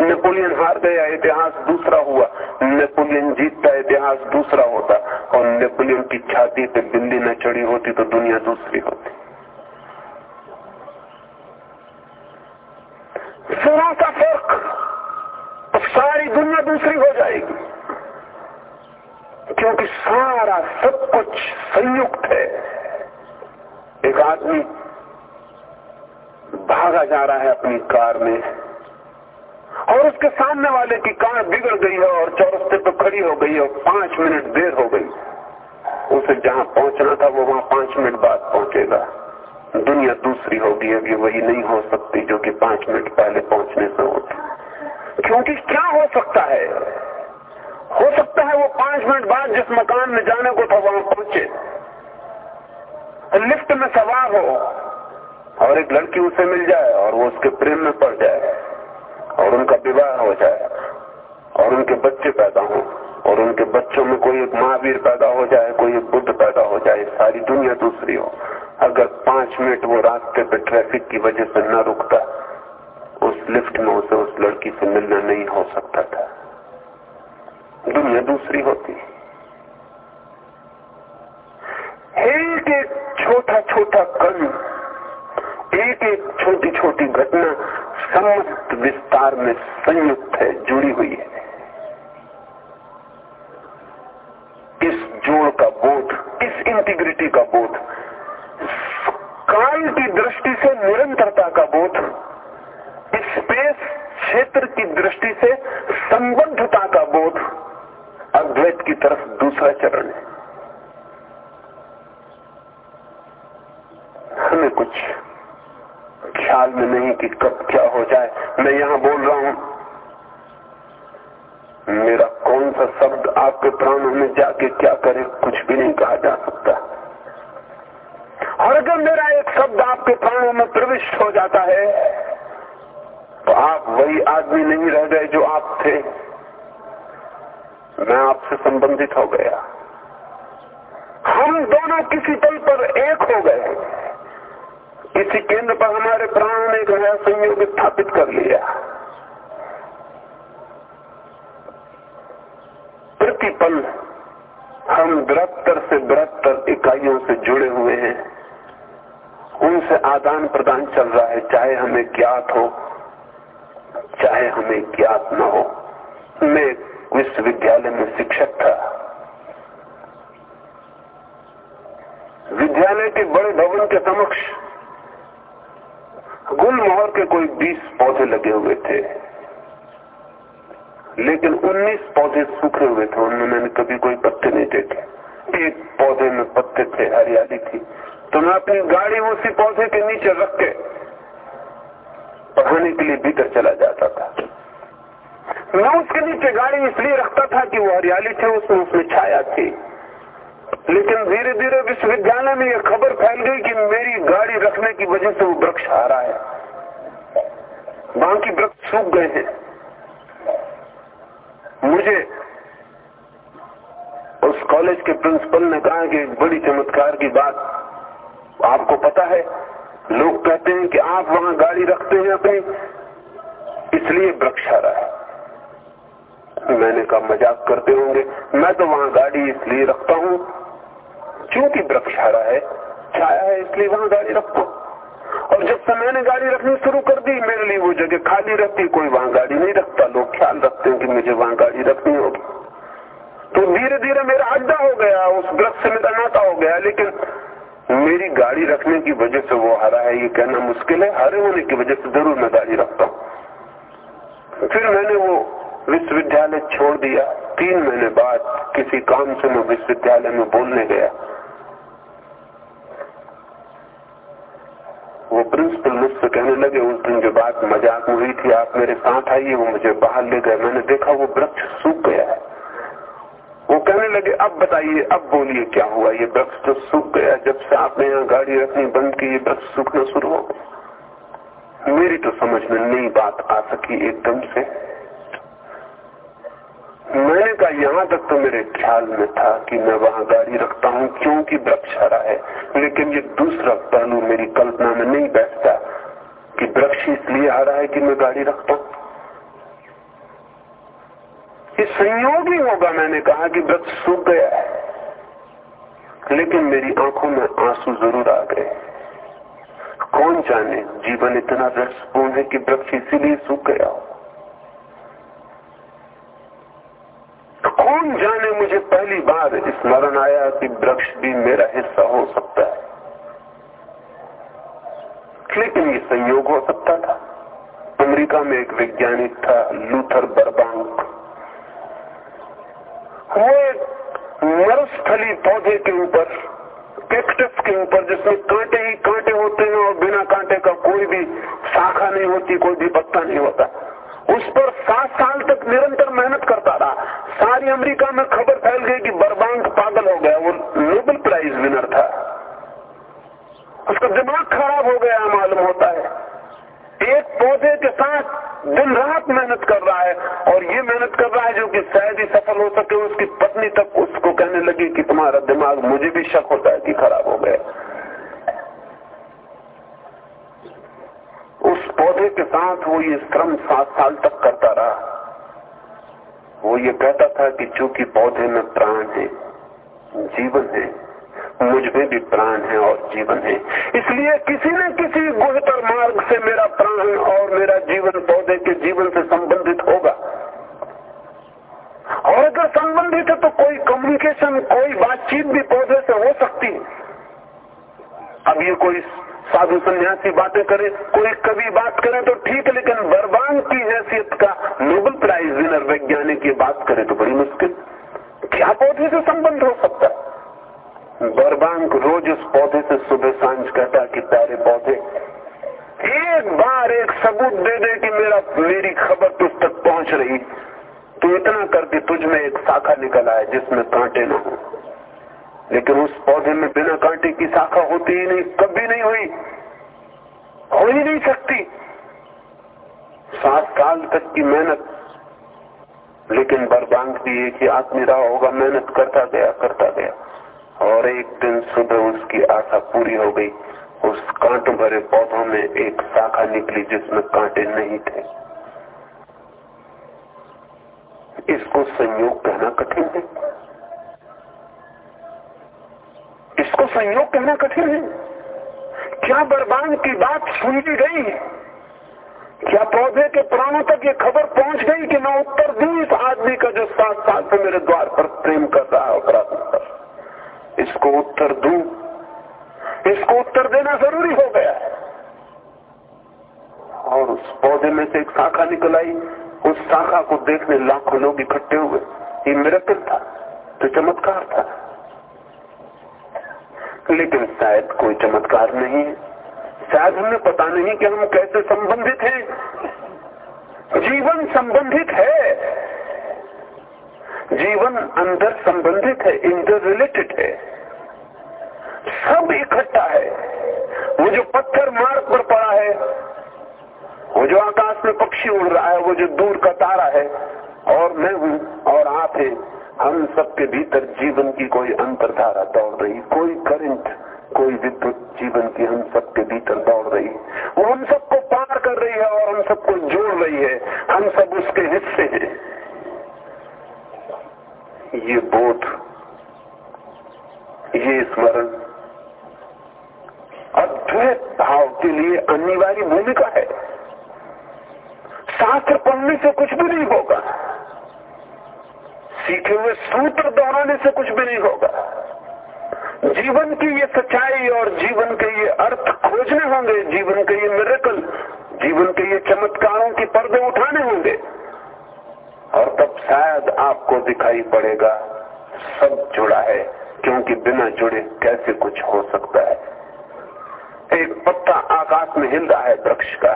नेपोलियन हार गया इतिहास दूसरा हुआ। नेपोलियन जीतता, इतिहास दूसरा होता। और नेपोलियन की छाती पे बिल्ली न चढ़ी होती तो दुनिया दूसरी होती। जरा सा फ़र्क सारी दुनिया दूसरी हो जाएगी। क्योंकि सारा सब कुछ संयुक्त है। एक आदमी भागा जा रहा है अपनी कार में। और उसके सामने वाले की कार बिगड़ गई है और चौरस्ते पर खड़ी हो गई है और पाँच मिनट देर हो गई। उसे जहाँ पहुँचना था, वो वहाँ पाँच मिनट बाद पहुंचेगा। दुनिया दूसरी होगी, अभी वही नहीं हो सकती जो कि पाँच मिनट पहले पहुँचने से होती क्योंकि क्या हो सकता है? हो सकता है वो पाँच मिनट बाद जिस मकान में जाने को था, वहाँ पहुँचे। लिफ्ट में सवार हो। और एक लड़की उसे मिल जाए और वो उसके प्रेम में पड़ जाए और उनका विवाह हो जाए और उनके बच्चे पैदा हों और उनके बच्चों में कोई एक महावीर पैदा हो जाए, कोई एक बुद्ध पैदा हो जाए, सारी दुनिया दूसरी हो। अगर पाँच मिनट वो रास्ते पे ट्रैफ़िक की वजह से न रुकता, उस लिफ्ट में उसे, उस लड़की से मिलना नहीं हो सकता था। दुनिया दूसरी होती। एक छोटा छोटा कण एक एक छोटी छोटी घटना समस्त विस्तार में संयुक्त है, जुड़ी हुई है। इस जोड़ का बोध, इस इंटीग्रिटी का बोध, काल की दृष्टि से निरंतरता का बोध स्पेस क्षेत्र की दृष्टि से संबद्धता का बोध, अद्वैत की तरफ़ दूसरा चरण है हमें कुछ ख्याल में नहीं कि कब क्या हो जाए। मैं यहाँ बोल रहा हूँ, मेरा कौन सा शब्द आपके प्राणों में जाके क्या करे, कुछ भी नहीं कहा जा सकता। और अगर मेरा एक शब्द आपके प्राणों में प्रविष्ट हो जाता है। तो आप वही आदमी नहीं रह गए जो आप थे। मैं आपसे संबंधित हो गया। हम दोनों किसी पल पर एक हो गए। किसी केंद्र पर हमारे प्राणों ने एक नया संयोग स्थापित कर लिया। प्रतिपल, हम बृहत्तर से बृहत्तर इकाइयों से जुड़े हुए हैं। उनसे आदान प्रदान चल रहा है, चाहे हमें ज्ञात हो, चाहे हमें ज्ञात न हो। मैं विश्वविद्यालय में शिक्षक था। विद्यालय के बड़े भवन के समक्ष गुलमोहर के कोई बीस पौधे लगे हुए थे। लेकिन उन्नीस पौधे सूखे हुए थे उनमें मैंने कभी कोई पत्ते नहीं देखे। एक पौधे में पत्ते थे, हरियाली थी। तो मैं अपनी गाड़ी उसी पौधे के नीचे रख के पढ़ाने के लिए भीतर चला जाता था। मैं उसके नीचे गाड़ी इसलिए रखता था कि वो हरियाली थे, उसमें उसमें छाया थी। लेकिन धीरे धीरे विश्वविद्यालय में यह खबर फैल गई कि मेरी गाड़ी रखने की वजह से वो वृक्ष रहा है। बाकी वृक्ष सूख गए हैं। मुझे उस कॉलेज के प्रिंसिपल ने कहा कि एक बड़ी चमत्कार की बात आपको पता है। लोग कहते हैं कि आप वहाँ गाड़ी रखते हैं अपनी, इसलिए वृक्ष रहा है। मैंने कहा, मज़ाक करते होंगे। मैं तो वहाँ गाड़ी इसलिए रखता हूँ क्योंकि वृक्ष रहा है छाया है इसलिए वहाँ गाड़ी रखता हूँ और जब से मैंने गाड़ी रखनी शुरू कर दी, मेरे लिए वो जगह खाली रहती, कोई वहाँ गाड़ी नहीं रखता। लोग ख्याल रखते हैं कि मुझे वहाँ गाड़ी रखनी होगी। तो धीरे धीरे मेरा अड्डा हो गया, उस वृक्ष से मेरा नाता हो गया, लेकिन मेरी गाड़ी रखने की वजह से वो हरा है, ये कहना मुश्किल है। हरे होने की वजह से ज़रूर मैं गाड़ी रखता हूँ। फिर मैंने वो विश्वविद्यालय छोड़ दिया। तीन महीने बाद किसी काम से मैं विश्वविद्यालय में बोलने गया। वो प्रिंसिपल मुझसे कहने लगे, उस दिन जो बात मज़ाक में हुई थी, आप मेरे साथ आइए, वो मुझे बाहर ले गए। मैंने देखा वो वृक्ष सूख गया है। वो कहने लगे, अब बताइए, अब बोलिए क्या हुआ? ये वृक्ष तो सूख गया। जब से आपने यहाँ गाड़ी रखनी बंद की, ये वृक्ष सूखना शुरू हो मेरी तो समझ में नई बात आ सकी एकदम से। मैंने कहा यहाँ तक तो मेरे ख्याल में था कि मैं वहाँ गाड़ी रखता हूँ, क्योंकि वृक्ष हरा है। लेकिन ये दूसरा पहलू मेरी कल्पना में नहीं बैठता कि वृक्ष इसलिए हरा है कि मैं गाड़ी रखता हूँ। ये संयोग ही होगा, मैंने कहा कि वृक्ष सूख गया है। लेकिन मेरी आँखों में आँसू ज़रूर आ गए। कौन जाने, जीवन इतना रसपूर्ण है कि वृक्ष इसीलिए सूख गया हो। कौन जाने मुझे पहली बार स्मरण आया कि वृक्ष भी मेरा हिस्सा हो सकता है। लेकिन ये संयोग हो सकता था। अमेरिका में एक वैज्ञानिक था, लूथर बर्बांक। वो एक मरुस्थली पौधे के ऊपर कैक्टस के ऊपर, जिसमें कांटे ही कांटे होते हैं और बिना कांटे का कोई भी शाखा नहीं होती, कोई भी पत्ता नहीं होता। उस पर सात साल तक निरंतर मेहनत करता रहा। सारी अमेरिका में खबर फैल गई कि बर्बांक पागल हो गया, वो नोबेल प्राइज विनर था। उसका दिमाग खराब हो गया, मालूम होता है। एक पौधे के साथ दिन रात मेहनत कर रहा है, और ये मेहनत कर रहा है जो कि शायद ही सफल हो सके, उसकी पत्नी तक उसको कहने लगी कि तुम्हारा दिमाग मुझे भी शक होता है कि खराब हो गया। उस पौधे के साथ वो ये श्रम सात साल तक करता रहा। वो ये कहता था कि चूँकि पौधे में प्राण है, जीवन है, मुझमें भी प्राण है और जीवन है। इसलिए किसी न किसी गुहतर मार्ग से मेरा प्राण और मेरा जीवन पौधे के जीवन से संबंधित होगा। और अगर संबंधित है तो कोई कम्युनिकेशन कोई बातचीत भी पौधे से हो सकती। है अब ये कोई साधु सन्यासी बातें करे, कोई कभी बात करे तो ठीक, लेकिन बर्बान की हैसियत का नोबल प्राइज विनर वैज्ञानिक ये बात करे तो बड़ी मुश्किल। क्या पौधे से संबंध हो सकता बरबांक रोज उस पौधे से सुबह साँझ कहता कि प्यारे पौधे, एक बार एक सबूत दे दे कि मेरा, मेरी खबर तुझ तक पहुँच रही। तो इतना करके तुझ में एक शाखा निकल आए जिसमें कांटे ना हो। लेकिन उस पौधे में बिना कांटे की शाखा होती ही नहीं, कभी नहीं हुई। हो ही नहीं सकती। सात साल तक की मेहनत। लेकिन बरबांक भी एक ही आदमी रहा होगा, मेहनत करता गया करता गया। और एक दिन सुबह उसकी आशा पूरी हो गई। उस कांटों भरे पौधों में एक शाखा निकली जिसमें कांटे नहीं थे। इसको संयोग कहना कठिन है। संयोग कहना कठिन है। क्या बर्बाद की बात सुन ली गई? क्या पौधे के प्राणों तक ये खबर पहुँच गई कि मैं उत्तर दू इस आदमी का जो सात साल से मेरे द्वार पर प्रेम कर रहा है अपराध कर इसको उत्तर दू? इसको उत्तर देना ज़रूरी हो गया। और उस पौधे में से एक शाखा निकल आई। उस शाखा को देखने लाखों लोग इकट्ठे हुए। ये मिरकल था तो चमत्कार था। लेकिन शायद कोई चमत्कार नहीं है। शायद हमें पता नहीं कि हम कैसे संबंधित हैं। जीवन संबंधित है। जीवन अंदर संबंधित है इंटर रिलेटेड है। सब इकट्ठा है। वो जो पत्थर मार्ग पर पड़ा है, वो जो आकाश में पक्षी उड़ रहा है, वो जो दूर का तारा है, और मैं हूँ और आप हैं। हम सबके भीतर जीवन की कोई अंतरधारा दौड़ रही, कोई करंट कोई विद्युत जीवन की हम सबके भीतर दौड़ रही। वो हम सबको पार कर रही है और हम सबको जोड़ रही है। हम सब उसके हिस्से हैं। ये बोध, ये स्मरण अद्वैत भाव के लिए अनिवार्य भूमिका है। शास्त्र पढ़ने से कुछ भी नहीं होगा। सीखे हुए सूत्र दोहराने से कुछ भी नहीं होगा। जीवन की ये सच्चाई और जीवन के ये अर्थ खोजने होंगे, जीवन के ये मेरेकल जीवन के ये चमत्कारों की पर्दे उठाने होंगे। और तब शायद आपको दिखाई पड़ेगा, सब जुड़ा है, क्योंकि बिना जुड़े कैसे कुछ हो सकता है? एक पत्ता आकाश में हिल रहा है वृक्ष का।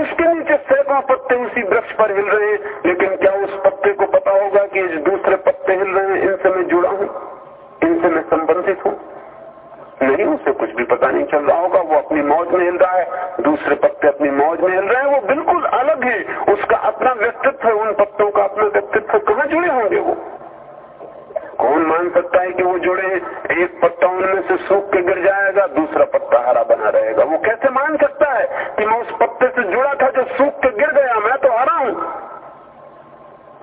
उसके नीचे सैकड़ों पत्ते उसी वृक्ष पर हिल रहे हैं। लेकिन क्या उस पत्ते को पता होगा कि दूसरे पत्ते हिल रहे हैं? इनसे मैं जुड़ा हूँ। इनसे मैं संबंधित हूँ। नहीं, उसे कुछ भी पता नहीं चल रहा होगा। वो अपनी मौज में हिल रहा है। दूसरे पत्ते अपनी मौज में हिल रहे हैं। वो बिल्कुल अलग है। उसका अपना व्यक्तित्व है। उन पत्तों का अपना व्यक्तित्व। कहाँ जुड़े होंगे वो? कौन मान सकता है कि वो जुड़े एक पत्ता उनमें से सूख के गिर जाएगा, दूसरा पत्ता हरा बना रहेगा। वो कैसे मान सकता है कि मैं उस पत्ते से जुड़ा था जो सूख के गिर गया? मैं तो हरा हूँ।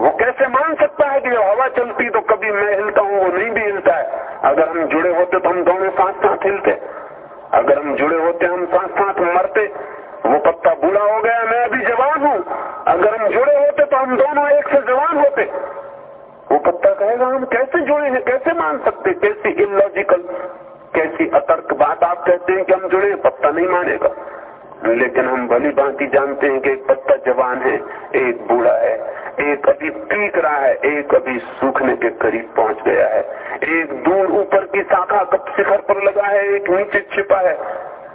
वो कैसे मान सकता है कि हवा चलती तो कभी मैं हिलता हूँ, वो नहीं भी हिलता है? अगर हम जुड़े होते तो हम दोनों साथ साथ हिलते। अगर हम जुड़े होते, हम साथ साथ मरते। वो पत्ता बूढ़ा हो गया, मैं अभी जवान हूँ। अगर हम जुड़े होते तो हम दोनों एक से जवान होते। वो पत्ता कहेगा हम कैसे जुड़े हैं, कैसे मान सकते, कैसी इलॉजिकल कैसी अतर्क बात आप कहते हैं कि हम जुड़े पत्ता नहीं मानेगा। लेकिन हम भली भांति जानते हैं कि एक पत्ता जवान है, एक बूढ़ा है, एक अभी पीक रहा है, एक अभी सूखने के करीब पहुँच गया है। एक दूर ऊपर की शाखा कब शिखर पर लगा है, एक नीचे छिपा है।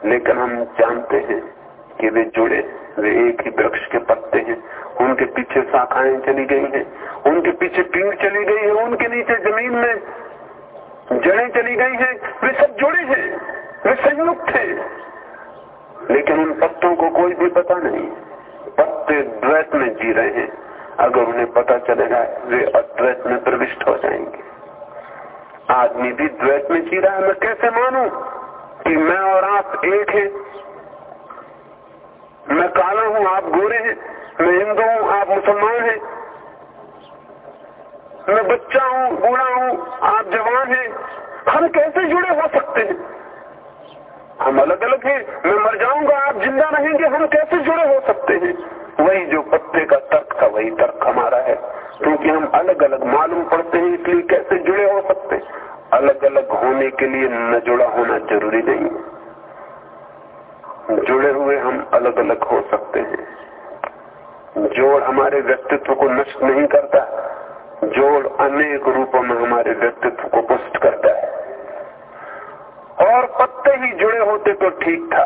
लेकिन हम जानते हैं कि वे जुड़े, वे एक ही वृक्ष के पत्ते हैं। उनके पीछे शाखाएँ चली गई हैं। उनके पीछे पीड़ चली गई है। उनके नीचे ज़मीन में जड़ें चली गई हैं। वे सब जुड़े हैं। वे संयुक्त हैं। लेकिन उन पत्तों को कोई भी पता नहीं। पत्ते द्वैत में जी रहे हैं। अगर उन्हें पता चलेगा, वे अद्वैत में प्रविष्ट हो जाएँगे। आदमी भी द्वैत में जी रहा है। मैं कैसे मानू कि मैं और आप एक हैं? मैं काला हूँ, आप गोरे हैं। मैं हिंदू हूँ, आप मुसलमान हैं। मैं बच्चा हूँ, बूढ़ा हूँ, आप जवान हैं। हम कैसे जुड़े हो सकते हैं? हम अलग अलग हैं। मैं मर जाऊँगा, आप ज़िंदा रहेंगे, हम कैसे जुड़े हो सकते हैं? वही जो पत्ते का तर्क था, वही तर्क हमारा है। क्योंकि हम अलग अलग मालूम पड़ते हैं, इसलिए कैसे जुड़े हो सकते अलग अलग होने के लिए न जुड़ा होना ज़रूरी नहीं। जुड़े हुए हम अलग अलग हो सकते हैं। जोड़ हमारे व्यक्तित्व को नष्ट नहीं करता, जोड़ अनेक रूपों में हमारे व्यक्तित्व को पुष्ट करता है। और पत्ते ही जुड़े होते तो ठीक था।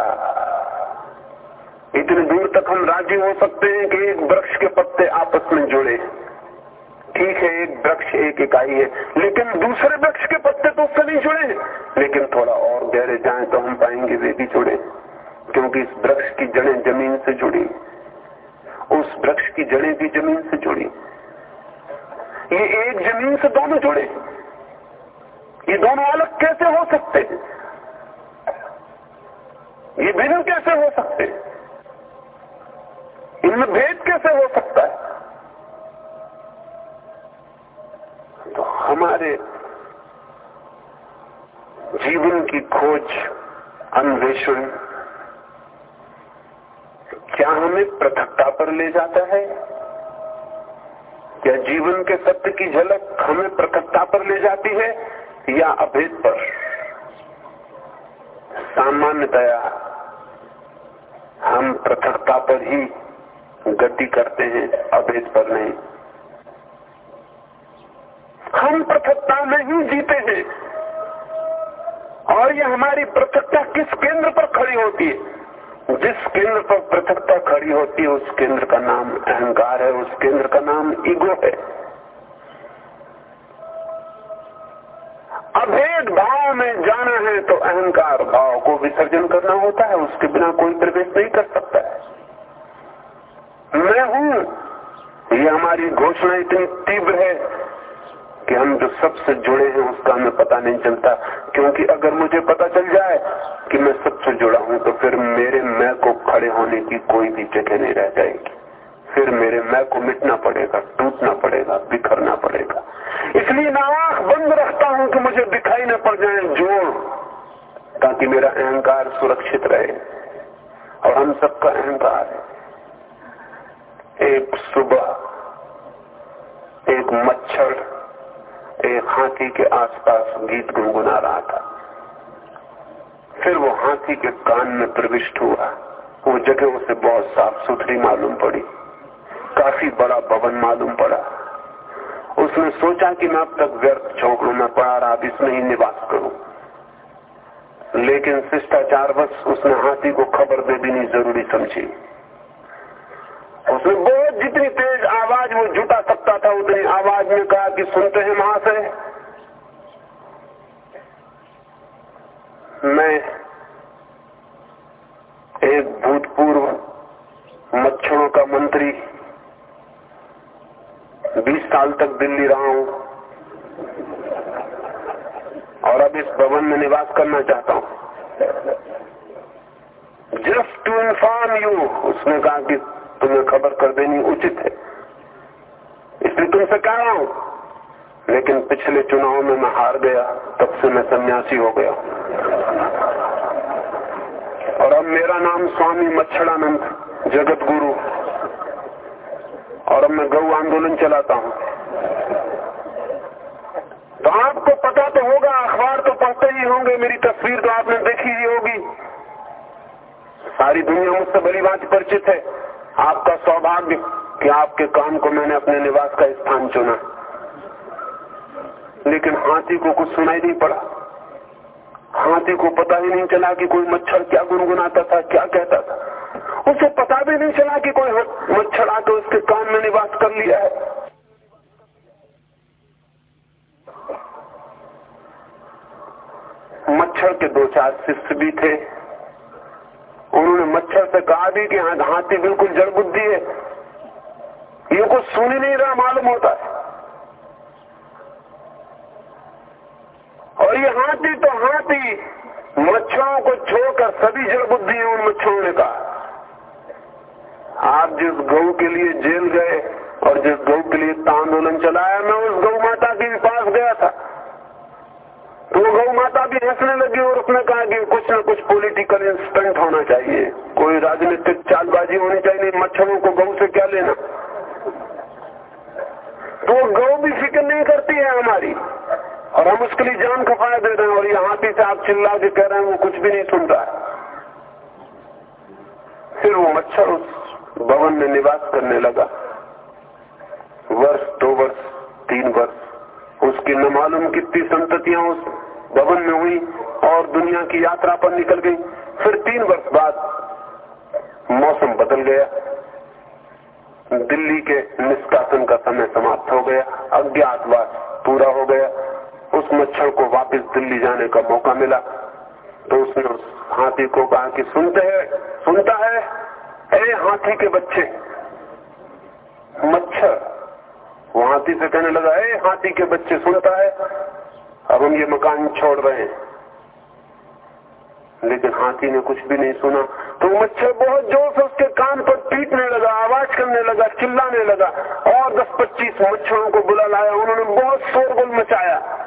इतनी दूर तक हम राज़ी हो सकते हैं कि एक वृक्ष के पत्ते आपस में जुड़े। ठीक है, एक वृक्ष एक इकाई है, लेकिन दूसरे वृक्ष के पत्ते तो उससे नहीं जुड़े लेकिन थोड़ा और गहरे जाए तो हम पाएँगे वे भी जुड़े। क्योंकि इस वृक्ष की जड़ें ज़मीन से जुड़ी। उस वृक्ष की जड़ें भी ज़मीन से जुड़ी। ये एक ज़मीन से दोनों जुड़े। ये दोनों अलग कैसे हो सकते हैं? ये भिन्न कैसे हो सकते इनमें भेद कैसे हो सकता है? तो हमारे जीवन की खोज अन्वेषण क्या हमें पृथकता पर ले जाता है? क्या जीवन के सत्य की झलक हमें पृथकता पर ले जाती है या अभेद पर? सामान्यतया हम पृथकता पर ही गति करते हैं, अभेद पर नहीं। हम पृथकता में ही जीते हैं। और ये हमारी पृथकता किस केंद्र पर खड़ी होती है? जिस केंद्र पर पृथकता खड़ी होती है, उस केंद्र का नाम अहंकार है, उस केंद्र का नाम ईगो है। अभेद भाव में जाना है तो अहंकार भाव को विसर्जन करना होता है, उसके बिना कोई प्रवेश नहीं कर सकता है। मैं हूँ, ये हमारी घोषणा इतनी तीव्र है कि हम जो सबसे जुड़े हैं उसका हमें पता नहीं चलता। क्योंकि अगर मुझे पता चल जाए कि मैं सबसे जुड़ा हूँ तो फिर मेरे मैं को खड़े होने की कोई भी जगह नहीं रह जाएगी। फिर मेरे मैं को मिटना पड़ेगा, टूटना पड़ेगा, बिखरना पड़ेगा। इसलिए मैं आँख बंद रखता हूँ कि मुझे दिखाई न पड़ जाए जोड़, ताकि मेरा अहंकार सुरक्षित रहे। और हम सबका अहंकार है। एक सुबह, एक मच्छर एक हाथी के आसपास गीत गुनगुना रहा था। फिर वो हाथी के कान में प्रविष्ट हुआ। वो जगह उसे बहुत साफ़ सुथरी मालूम पड़ी। काफ़ी बड़ा भवन मालूम पड़ा। उसने सोचा कि मैं अब तक व्यर्थ चौकड़ों में पड़ा रहा इसमें ही निवास करूँ। लेकिन शिष्टाचार बस उसने हाथी को खबर दे देनी ज़रूरी समझी। उसने बहुत जितनी तेज आवाज़ वो जुटा सकता था, उतनी आवाज़ में कहा कि सुनते हैं महाशय मैं एक भूतपूर्व मच्छरों का मंत्री, बीस साल तक दिल्ली रहा हूँ। और अब इस भवन में निवास करना चाहता हूँ। जस्ट टू इन्फॉर्म यू उसने कहा कि तुम्हें खबर कर देनी उचित है। इसलिए तुमसे कह रहा हूँ। लेकिन पिछले चुनाव में मैं हार गया, तब से मैं सन्यासी हो गया और अब मेरा नाम स्वामी मच्छरानंद जगत गुरु और अब मैं गौ आंदोलन चलाता हूँ। तो आपको पता तो होगा, अखबार तो पढ़ते ही होंगे, मेरी तस्वीर तो आपने देखी ही होगी। सारी दुनिया मुझसे बड़ी बात परिचित है। आपका सौभाग्य कि आपके काम को मैंने अपने निवास का स्थान चुना। लेकिन हाथी को कुछ सुनाई नहीं पड़ा। हाथी को पता ही नहीं चला कि कोई मच्छर क्या गुनगुनाता था, क्या कहता था। उसे पता भी नहीं चला कि कोई मच्छर आकर उसके कान में निवास कर लिया है। मच्छर के दो चार शिष्य भी थे। उन्होंने मच्छर से कहा भी कि हाथी बिल्कुल जड़ बुद्धि है। ये कुछ सुन ही नहीं रहा, मालूम होता है। और ये हाथी तो हाथी, मच्छरों को छोड़कर सभी जड़ बुद्धि है, उन मच्छरों ने कहा। आप जिस गऊ के लिए जेल गए और जिस गऊ के लिए आंदोलन चलाया, मैं उस गौ माता के पास गया था। वो गौ माता भी हंसने लगी और उसने कहा कि कुछ ना कुछ पॉलिटिकल इंस्टेंट होना चाहिए। कोई राजनीतिक चालबाजी होनी चाहिए मच्छरों को गौ से क्या लेना? तो वो गौ भी फ़िक्र नहीं करती है हमारी। और हम उसके लिए जान खपाया दे रहे हैं और ये हाथी से आप चिल्ला के कह रहे हैं, वो कुछ भी नहीं सुन रहा है। फिर वो मच्छर उस भवन में निवास करने लगा। वर्ष, दो वर्ष, तीन वर्ष। उसकी न मालूम कितनी संततियाँ उस भवन में हुई और दुनिया की यात्रा पर निकल गई। फिर तीन वर्ष बाद मौसम बदल गया। दिल्ली के निष्कासन का समय समाप्त हो गया। अज्ञातवास पूरा हो गया। उस मच्छर को वापस दिल्ली जाने का मौका मिला। तो उसने उस हाथी को कहा कि सुनते हैं, सुनता है? अरे हाथी के बच्चे, मच्छर वो हाथी से कहने लगा, ए, हाथी के बच्चे, सुनता है? अब हम ये मकान छोड़ रहे हैं। लेकिन हाथी ने कुछ भी नहीं सुना। तो मच्छर बहुत ज़ोर से उसके कान पर पीटने लगा, आवाज़ करने लगा, चिल्लाने लगा और दस पच्चीस मच्छरों को बुला लाया। उन्होंने बहुत शोरगुल मचाया।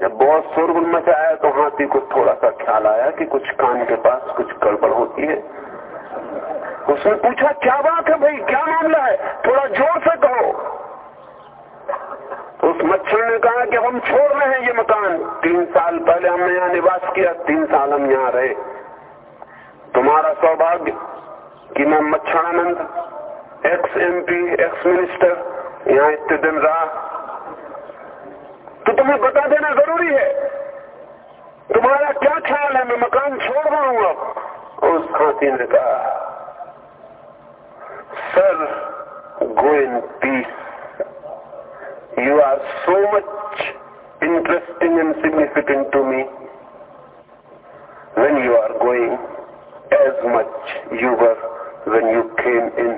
जब बहुत शोरगुल मचाया तो हाथी को थोड़ा सा ख्याल आया कि कुछ कान के पास कुछ गड़बड़ होती है। उसने पूछा, क्या बात है भाई? क्या मामला है? थोड़ा ज़ोर से कहो। उस मच्छर ने कहा कि हम छोड़ रहे हैं ये मकान। तीन साल पहले हमने यहाँ निवास किया, तीन साल हम यहाँ रहे। तुम्हारा सौभाग्य कि मैं Machchharanand ex MP ex minister यहाँ इतने दिन रहा। तो तुम्हें बता देना ज़रूरी है। तुम्हारा क्या ख्याल है? मैं मकान छोड़ रहा हूँ अब। उस हाथी ने कहा sir go in peace you are so much interesting and significant to me when you are going as much you were when you came in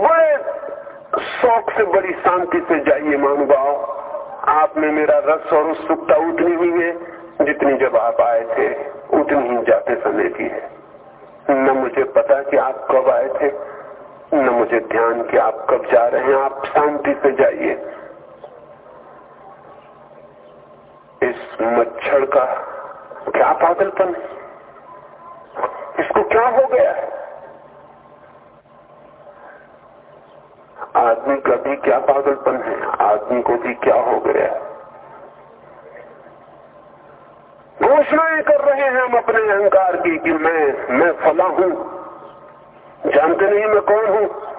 बड़े शौक से बड़ी शांति से जाइए मानुभाव आप में मेरा रस और उत्सुकता उतनी हुई है जितनी जब आप आए थे, उतनी ही जाते समय की है। न मुझे पता कि आप कब आए थे, न मुझे ध्यान कि आप कब जा रहे हैं। आप शांति से जाइए। इस मच्छर का क्या पागलपन है? इसको क्या हो गया है? आदमी का भी क्या पागलपन है? आदमी को भी क्या हो गया है? घोषणाएँ कर रहे हैं हम अपने अहंकार की कि मैं मैं फला हूँ। जानते नहीं मैं कौन हूँ?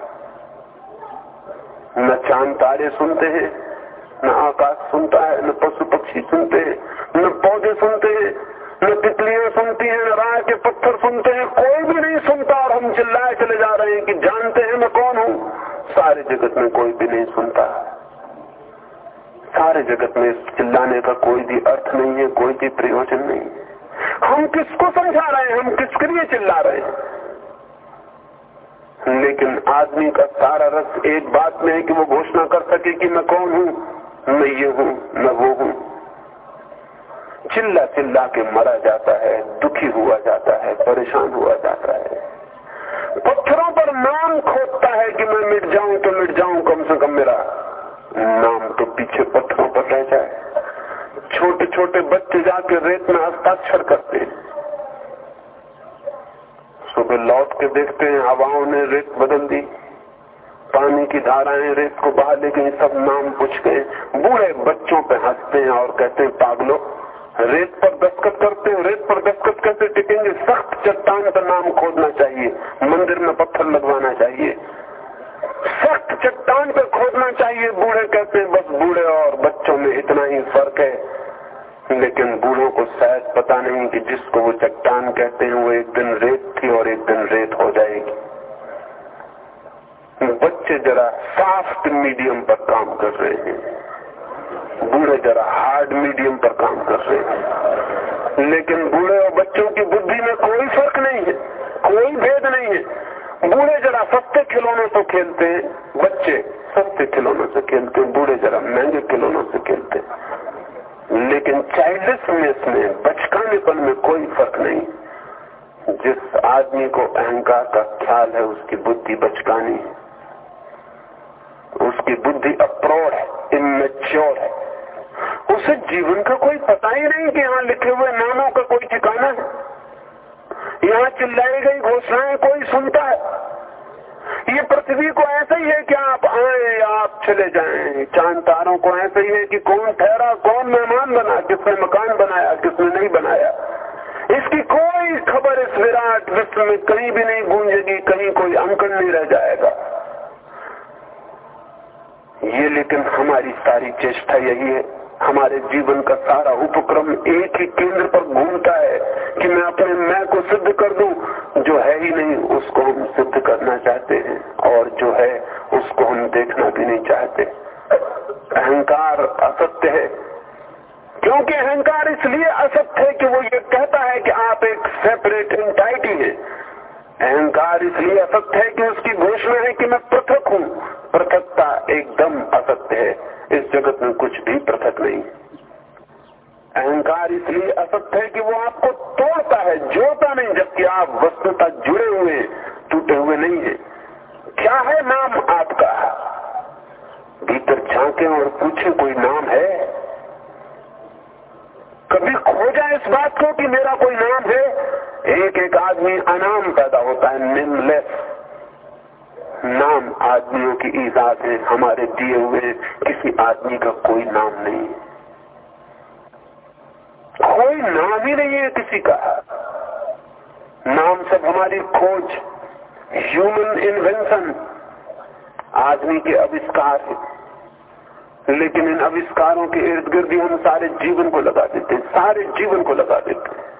न चाँद तारे सुनते हैं, न आकाश सुनता है, न पशु पक्षी सुनते हैं, न पौधे सुनते हैं, न तितलियाँ सुनती हैं, न राय के पत्थर सुनते हैं, कोई भी नहीं सुनता और हम चिल्लाए चले जा रहे हैं कि जानते हैं मैं कौन हूँ? सारे जगत में कोई भी नहीं सुनता। सारे जगत में चिल्लाने का कोई भी अर्थ नहीं है, कोई भी प्रयोजन नहीं है। हम किसको समझा रहे हैं? हम किसके लिए चिल्ला रहे हैं? लेकिन आदमी का सारा रस एक बात में है कि वो घोषणा कर सके कि मैं कौन हूँ? मैं ये हूँ, मैं वो हूँ। चिल्ला चिल्ला के मरा जाता है, दुखी हुआ जाता है, परेशान हुआ जाता है। पत्थरों पर नाम खोदता है कि मैं मिट जाऊँ तो मिट जाऊँ, कम से कम मेरा नाम तो पीछे पत्थरों पर रह जाए। छोटे छोटे बच्चे जाके रेत में हस्ताक्षर करते हैं। सुबह लौट के देखते हैं, हवाओं ने रेत बदल दी। पानी की धाराएँ रेत को बहा ले गई, सब नाम पूछ गए। बूढ़े बच्चों पे हँसते हैं और कहते हैं, पागलो, रेत पर दस्तखत करते हैं, रेत पर दस्तखत कैसे टिकेंगे? सख्त चट्टान का नाम खोदना चाहिए, मंदिर में पत्थर लगवाना चाहिए। सख्त चट्टान पे खोदना चाहिए। बूढ़े कहते हैं, बस बूढ़े और बच्चों में इतना ही फ़र्क है। लेकिन बूढ़ों को शायद पता नहीं कि जिसको वो चट्टान कहते हैं, वो एक दिन रेत थी और एक दिन रेत हो जाएगी। बच्चे जरा सॉफ्ट मीडियम पर काम कर रहे हैं। बूढ़े जरा हार्ड मीडियम पर काम कर रहे हैं। लेकिन बूढ़े और बच्चों की बुद्धि में कोई फ़र्क नहीं है, कोई भेद नहीं है। बूढ़े जरा सस्ते खिलौनों से खेलते, बच्चे सस्ते खिलौनों से खेलते, बूढ़े जरा महँगे खिलौनों से खेलते। लेकिन चाइल्डिशनेस में, बचकानेपन में कोई फ़र्क नहीं। जिस आदमी को अहंकार का ख्याल है, उसकी बुद्धि बचकानी है। उसकी बुद्धि अप्रोड है इमेच्योर है। उसे जीवन का कोई पता ही नहीं कि यहाँ लिखे हुए नामों का कोई ठिकाना है। यहाँ चिल्लाई गई, घोषणाएँ कोई सुनता है? ये पृथ्वी को ऐसा ही है कि आप आए, आप चले जाएँ। चाँद तारों को ऐसा ही है कि कौन ठहरा, कौन मेहमान बना, किसने मकान बनाया, किसने नहीं बनाया। इसकी कोई खबर इस विराट विश्व में कहीं भी नहीं गूंजेगी, कहीं कोई अंकन नहीं रह जाएगा। ये लेकिन हमारी सारी चेष्टा यही है। हमारे जीवन का सारा उपक्रम एक ही केंद्र पर घूमता है कि मैं अपने मैं को सिद्ध कर दूँ। जो है ही नहीं, उसको हम सिद्ध करना चाहते हैं और जो है, उसको हम देखना भी नहीं चाहते। अहंकार असत्य है। क्योंकि अहंकार इसलिए असत्य है कि वो ये कहता है कि आप एक सेपरेट इंटाइटी है। अहंकार इसलिए असत्य है कि उसकी घोषणा है कि मैं पृथक हूँ। पृथकता एकदम असत्य है। इस जगत में कुछ भी अहंकार इसलिए असत्य है कि वो आपको तोड़ता है, जोड़ता नहीं, जबकि आप वस्तुता जुड़े हुए, टूटे हुए नहीं है। क्या है नाम आपका? भीतर झांके और पूछे कोई नाम है? कभी खोजा इस बात को कि मेरा कोई नाम है? एक एक आदमी अनाम पैदा होता है निमलेस नाम आदमियों की ईजाद है, हमारे दिए हुए किसी आदमी का कोई नाम नहीं। कोई नाम ही नहीं है किसी का। नाम सब हमारी खोज ह्यूमन इन्वेंशन आदमी के आविष्कार है। लेकिन इन आविष्कारों के इर्द गिर्द हम सारे जीवन को लगा देते हैं, सारे जीवन को लगा देते हैं।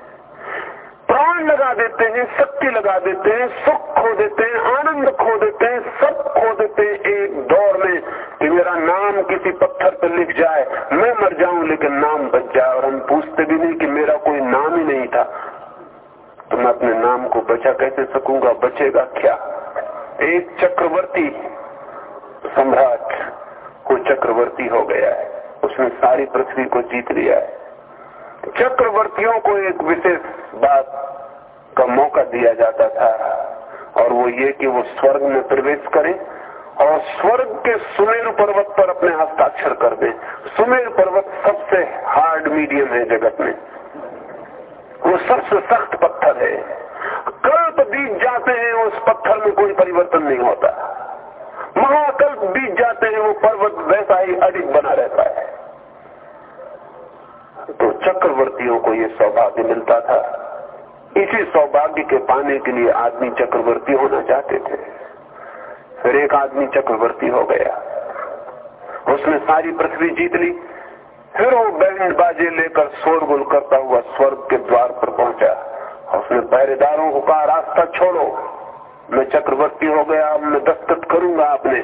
प्राण लगा देते हैं, शक्ति लगा देते हैं, सुख खो देते हैं, आनंद खो देते हैं, सब खो देते हैं एक दौर में। कि मेरा नाम किसी पत्थर पर लिख जाए, मैं मर जाऊँ, लेकिन नाम बच जाए। और हम पूछते भी नहीं कि मेरा कोई नाम ही नहीं था। तो मैं अपने नाम को बचा कैसे सकूँगा? बचेगा क्या? एक चक्रवर्ती सम्राट को चक्रवर्ती हो गया है। उसने सारी पृथ्वी को जीत लिया है। चक्रवर्तियों को एक विशेष बात का मौका दिया जाता था, और वो ये कि वो स्वर्ग में प्रवेश करें और स्वर्ग के सुमेर पर्वत पर अपने हस्ताक्षर कर दें। सुमेर पर्वत सबसे हार्ड मीडियम है जगत में। वो सबसे सख्त पत्थर है। कल्प बीत जाते हैं, उस पत्थर में कोई परिवर्तन नहीं होता। महाकल्प बीत जाते हैं, वो पर्वत वैसा ही अधिक बना रहता है। तो चक्रवर्तियों को ये सौभाग्य मिलता था। इसी सौभाग्य के पाने के लिए आदमी चक्रवर्ती होना चाहते थे। फिर एक आदमी चक्रवर्ती हो गया। उसने सारी पृथ्वी जीत ली। फिर वो बैंड बाजे लेकर शोरगुल करता हुआ स्वर्ग के द्वार पर पहुँचा। उसने पहरेदारों को कहा, रास्ता छोड़ो। मैं चक्रवर्ती हो गया, मैं दस्तखत करूँगा आपने।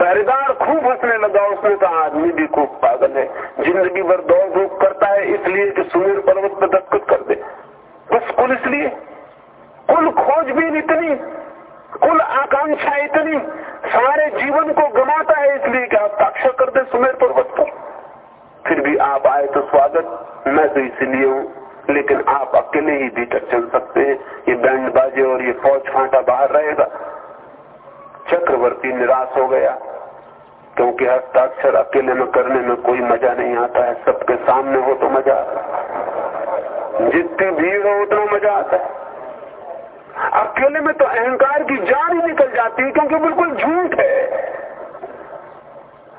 पहरेदार खूब हंसने लगा। उसने कहा, आदमी भी खूब पागल है। ज़िंदगी भर दौड़ धूप करता है, इसलिए कि सुमेर पर्वत पर दस्तखत कर दे। बस कुल इसलिए। कुल खोजबीन इतनी कुल आकांक्षा इतनी, सारे जीवन को गमाता है इसलिए कि हस्ताक्षर कर दे सुमेर पर्वत पर। फिर भी आप आए तो स्वागत, मैं तो इसीलिए हूँ, लेकिन आप अकेले ही भीतर चल सकते हैं। ये बैंड बाजे और ये फौज फांटा बाहर रहेगा। चक्रवर्ती निराश हो गया, क्योंकि हस्ताक्षर अकेले में करने में कोई मज़ा नहीं आता है। सबके सामने हो तो मज़ा जितनी भीड़ हो, उतना मज़ा आता है। अकेले में तो अहंकार की जान ही निकल जाती है, क्योंकि बिल्कुल झूठ है।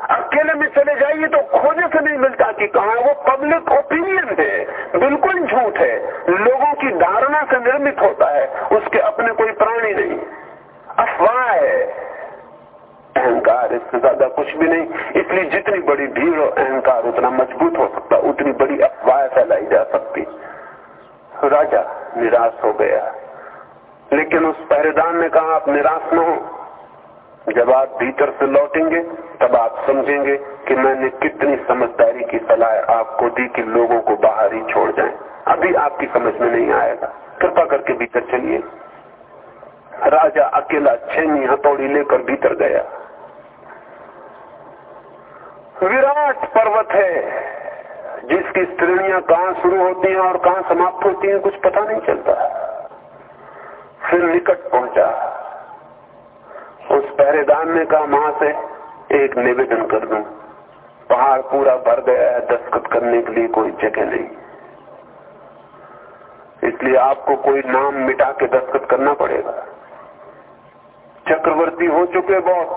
अकेले में चले जाइए तो खोजे से नहीं मिलता कि कहा वो पब्लिक ओपिनियन है, बिल्कुल झूठ है। लोगों की धारणा से निर्मित होता है, उसके अपने कोई प्राणी नहीं। अफवाह है। अहंकार इससे ज़्यादा कुछ भी नहीं, इसलिए जितनी बड़ी भीड़ हो, अहंकार उतना मज़बूत हो सकता, उतनी बड़ी अफवाह फैलाई जा सकती। राजा निराश हो गया। लेकिन उस पहरेदार ने कहा, आप निराश न हो। जब आप भीतर से लौटेंगे, तब आप समझेंगे कि मैंने कितनी समझदारी की सलाह आपको दी कि लोगों को बाहर ही छोड़ जाएँ। अभी आपकी समझ में नहीं आएगा। कृपा करके भीतर चलिए। राजा अकेला छेनी हथौड़ी लेकर भीतर गया। विराट पर्वत है, जिसकी श्रेणियाँ कहाँ शुरू होती हैं और कहाँ समाप्त होती हैं, कुछ पता नहीं चलता। फिर निकट पहुँचा। उस पहरेदार ने कहा, वहाँ से एक निवेदन कर दू। पहाड़ पूरा भर गया है, दस्तखत करने के लिए कोई जगह नहीं। इसलिए आपको कोई नाम मिटा के दस्तखत करना पड़ेगा। चक्रवर्ती हो चुके बहुत।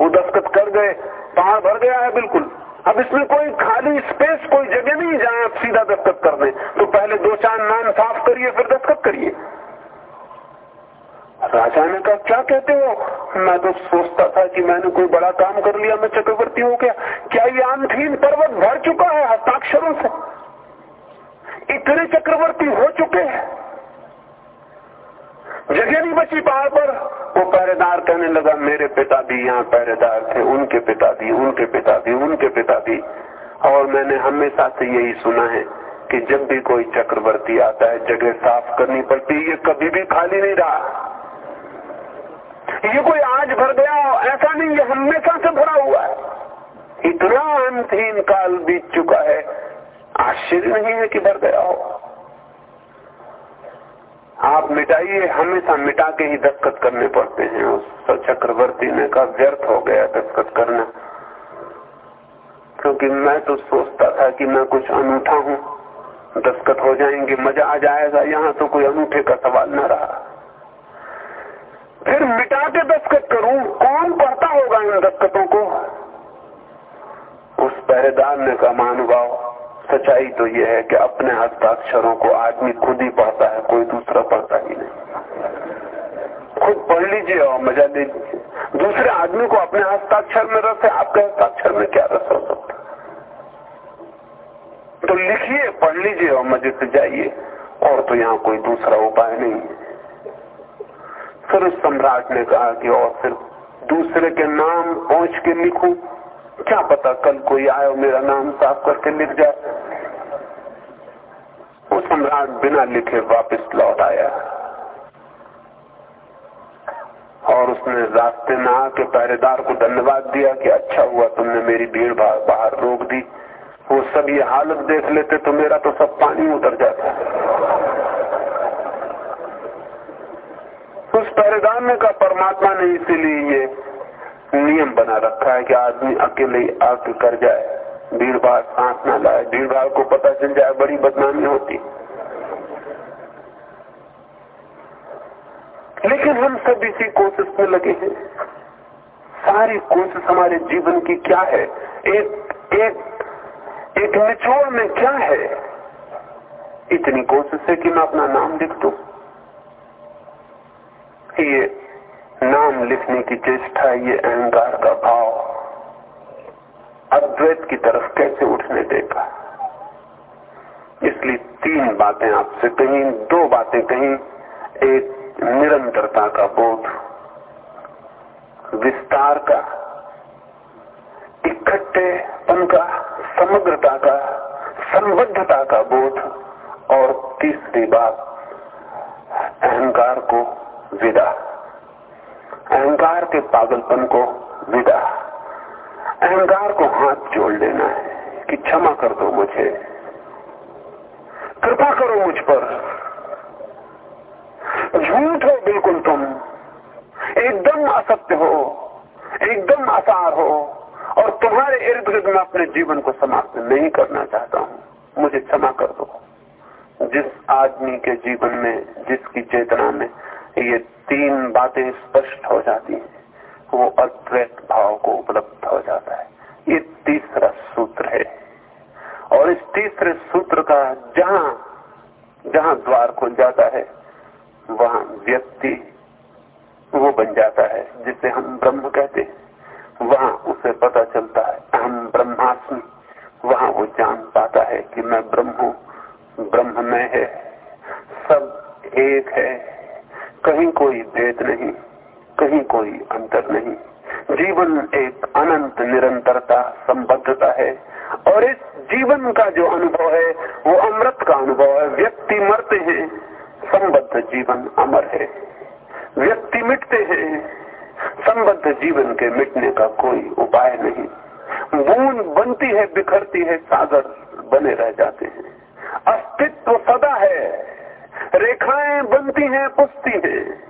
वो दस्तखत कर गए। पहाड़ भर गया है बिल्कुल। अब इसमें कोई खाली स्पेस, कोई जगह नहीं जहाँ आप सीधा दस्तखत कर दें। तो पहले दो चार नाम साफ़ करिए, फिर दस्तखत करिए। राजा ने कहा, क्या कहते हो? मैं तो सोचता था कि मैंने कोई बड़ा काम कर लिया, मैं चक्रवर्ती हो गया। क्या ये आमथीन पर्वत भर चुका है हस्ताक्षरों से? इतने चक्रवर्ती हो चुके हैं। जगह नहीं बची पहाड़ पर। वो पहरेदार कहने लगा, मेरे पिता भी यहाँ पहरेदार थे, उनके पिता भी उनके पिता भी उनके पिता भी और मैंने हमेशा से यही सुना है कि जब भी कोई चक्रवर्ती आता है, जगह साफ़ करनी पड़ती है। ये कभी भी खाली नहीं रहा। ये कोई आज भर गया ऐसा नहीं, ये हमेशा से भरा हुआ है। इतना अंतहीन काल बीत चुका है, आश्चर्य नहीं है कि भर गया हो। आप मिटाइए, हमेशा मिटा के ही दस्खत करने पड़ते हैं। उस चक्रवर्ती ने कहा, व्यर्थ हो गया दस्तखत करना। क्योंकि मैं तो सोचता था कि मैं कुछ अनूठा हूँ, दस्तखत हो जाएँगे, मज़ा आ जाएगा। यहाँ तो कोई अनूठे का सवाल न रहा। फिर मिटा के दस्तखत करूँ। कौन पढ़ता होगा इन दस्तखतों को? उस पहरेदार ने कहा महानुभाव सच्चाई तो यह है कि अपने हस्ताक्षरों को आदमी खुद ही पढ़ता है, कोई दूसरा पढ़ता ही नहीं। खुद पढ़ लीजिए और मज़ा ले लीजिए। दूसरे आदमी को अपने हस्ताक्षर में रस है, आपके हस्ताक्षर में क्या रस हो सकता तो लिखिए, पढ़ लीजिए और मज़े से जाइए, और तो यहाँ कोई दूसरा उपाय नहीं है। फिर उस सम्राट ने कहा कि और फिर दूसरे के नाम पहुँच के लिखू। क्या पता कल कोई आए और मेरा नाम साफ़ करके लिख जाए। वो सम्राट बिना लिखे वापस लौट आया। और उसने रास्ते में आके पहरेदार को धन्यवाद दिया कि अच्छा हुआ तुमने मेरी भीड़ बाहर रोक दी। वो सब ये हालत देख लेते तो मेरा तो सब पानी उतर जाता। उस पहरेदार ने परमात्मा ने इसीलिए ये नियम बना रखा है कि आदमी अकेले आके कर जाए, भीड़ भाड़ सांस ना लाए, भीड़ भाड़ को पता चल जाए, बड़ी बदनामी होती। लेकिन हम सब इसी कोशिश में लगे हैं। सारी कोशिश हमारे जीवन की क्या है? एक एक एक निचोड़ में क्या है? इतनी कोशिश है कि मैं अपना नाम लिख दू। ये नाम लिखने की चेष्टा, ये अहंकार का भाव अद्वैत की तरफ़ कैसे उठने देगा? इसलिए तीन बातें आपसे कहीं, दो बातें कहीं, एक निरंतरता का बोध, विस्तार का, इकट्ठेपन का, समग्रता का, संबद्धता का बोध, और तीसरी बात, अहंकार को विदा। अहंकार के पागलपन को विदा। अहंकार को हाथ जोड़ लेना है कि क्षमा कर दो मुझे। कृपा करो मुझ पर। झूठ हो बिल्कुल तुम। एकदम असत्य हो। एकदम असार हो। और तुम्हारे इर्द गिर्द में अपने जीवन को समाप्त नहीं करना चाहता हूँ। मुझे क्षमा कर दो। जिस आदमी के जीवन में, जिसकी चेतना में ये तीन बातें स्पष्ट हो जाती हैं। वो अद्वैत भाव को उपलब्ध हो जाता है। ये तीसरा सूत्र है। और इस तीसरे सूत्र का जहाँ जहाँ द्वार खुल जाता है, वहाँ व्यक्ति वो बन जाता है, जिसे हम ब्रह्म कहते हैं। वहाँ उसे पता चलता है, हम ब्रह्मास्मि। वहाँ वो जान पाता है कि मैं ब्रह्म हूँ ब्रह्म में है। सब एक है। कहीं कोई भेद नहीं, कहीं कोई अंतर नहीं। जीवन एक अनंत निरंतरता, संबद्धता है। और इस जीवन का जो अनुभव है, वो अमृत का अनुभव है। व्यक्ति मरते हैं, संबद्ध जीवन अमर है। व्यक्ति मिटते हैं, संबद्ध जीवन के मिटने का कोई उपाय नहीं। बूंद बनती है, बिखरती है, सागर बने रह जाते हैं। अस्तित्व सदा है। रेखाएँ बनती हैं, पुष्टि है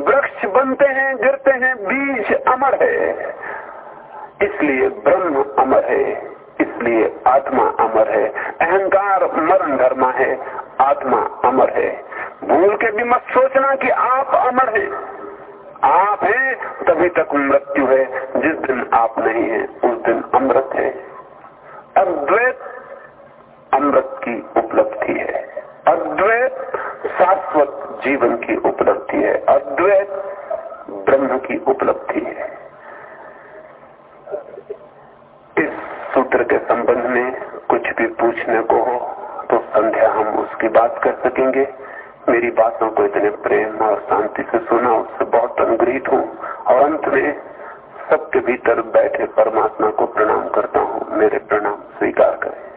वृक्ष बनते हैं, गिरते हैं, बीज अमर है। इसलिए ब्रह्म अमर है, इसलिए आत्मा अमर है। अहंकार मरण धर्मा है, आत्मा अमर है। भूल के भी मत सोचना कि आप अमर हैं। आप हैं, तभी तक मृत्यु है। जिस दिन आप नहीं है, उस दिन अमृत है। अद्वैत अमृत की उपलब्धि है। अद्वैत शाश्वत जीवन की उपलब्धि है। अद्वैत ब्रह्म की उपलब्धि है। इस सूत्र के संबंध में कुछ भी पूछने को हो तो संध्या हम उसकी बात कर सकेंगे। मेरी बातों को इतने प्रेम और शांति से सुना, उससे बहुत अनुग्रहित हूँ। और अंत में सबके भीतर बैठे परमात्मा को प्रणाम करता हूँ। मेरे प्रणाम स्वीकार कर।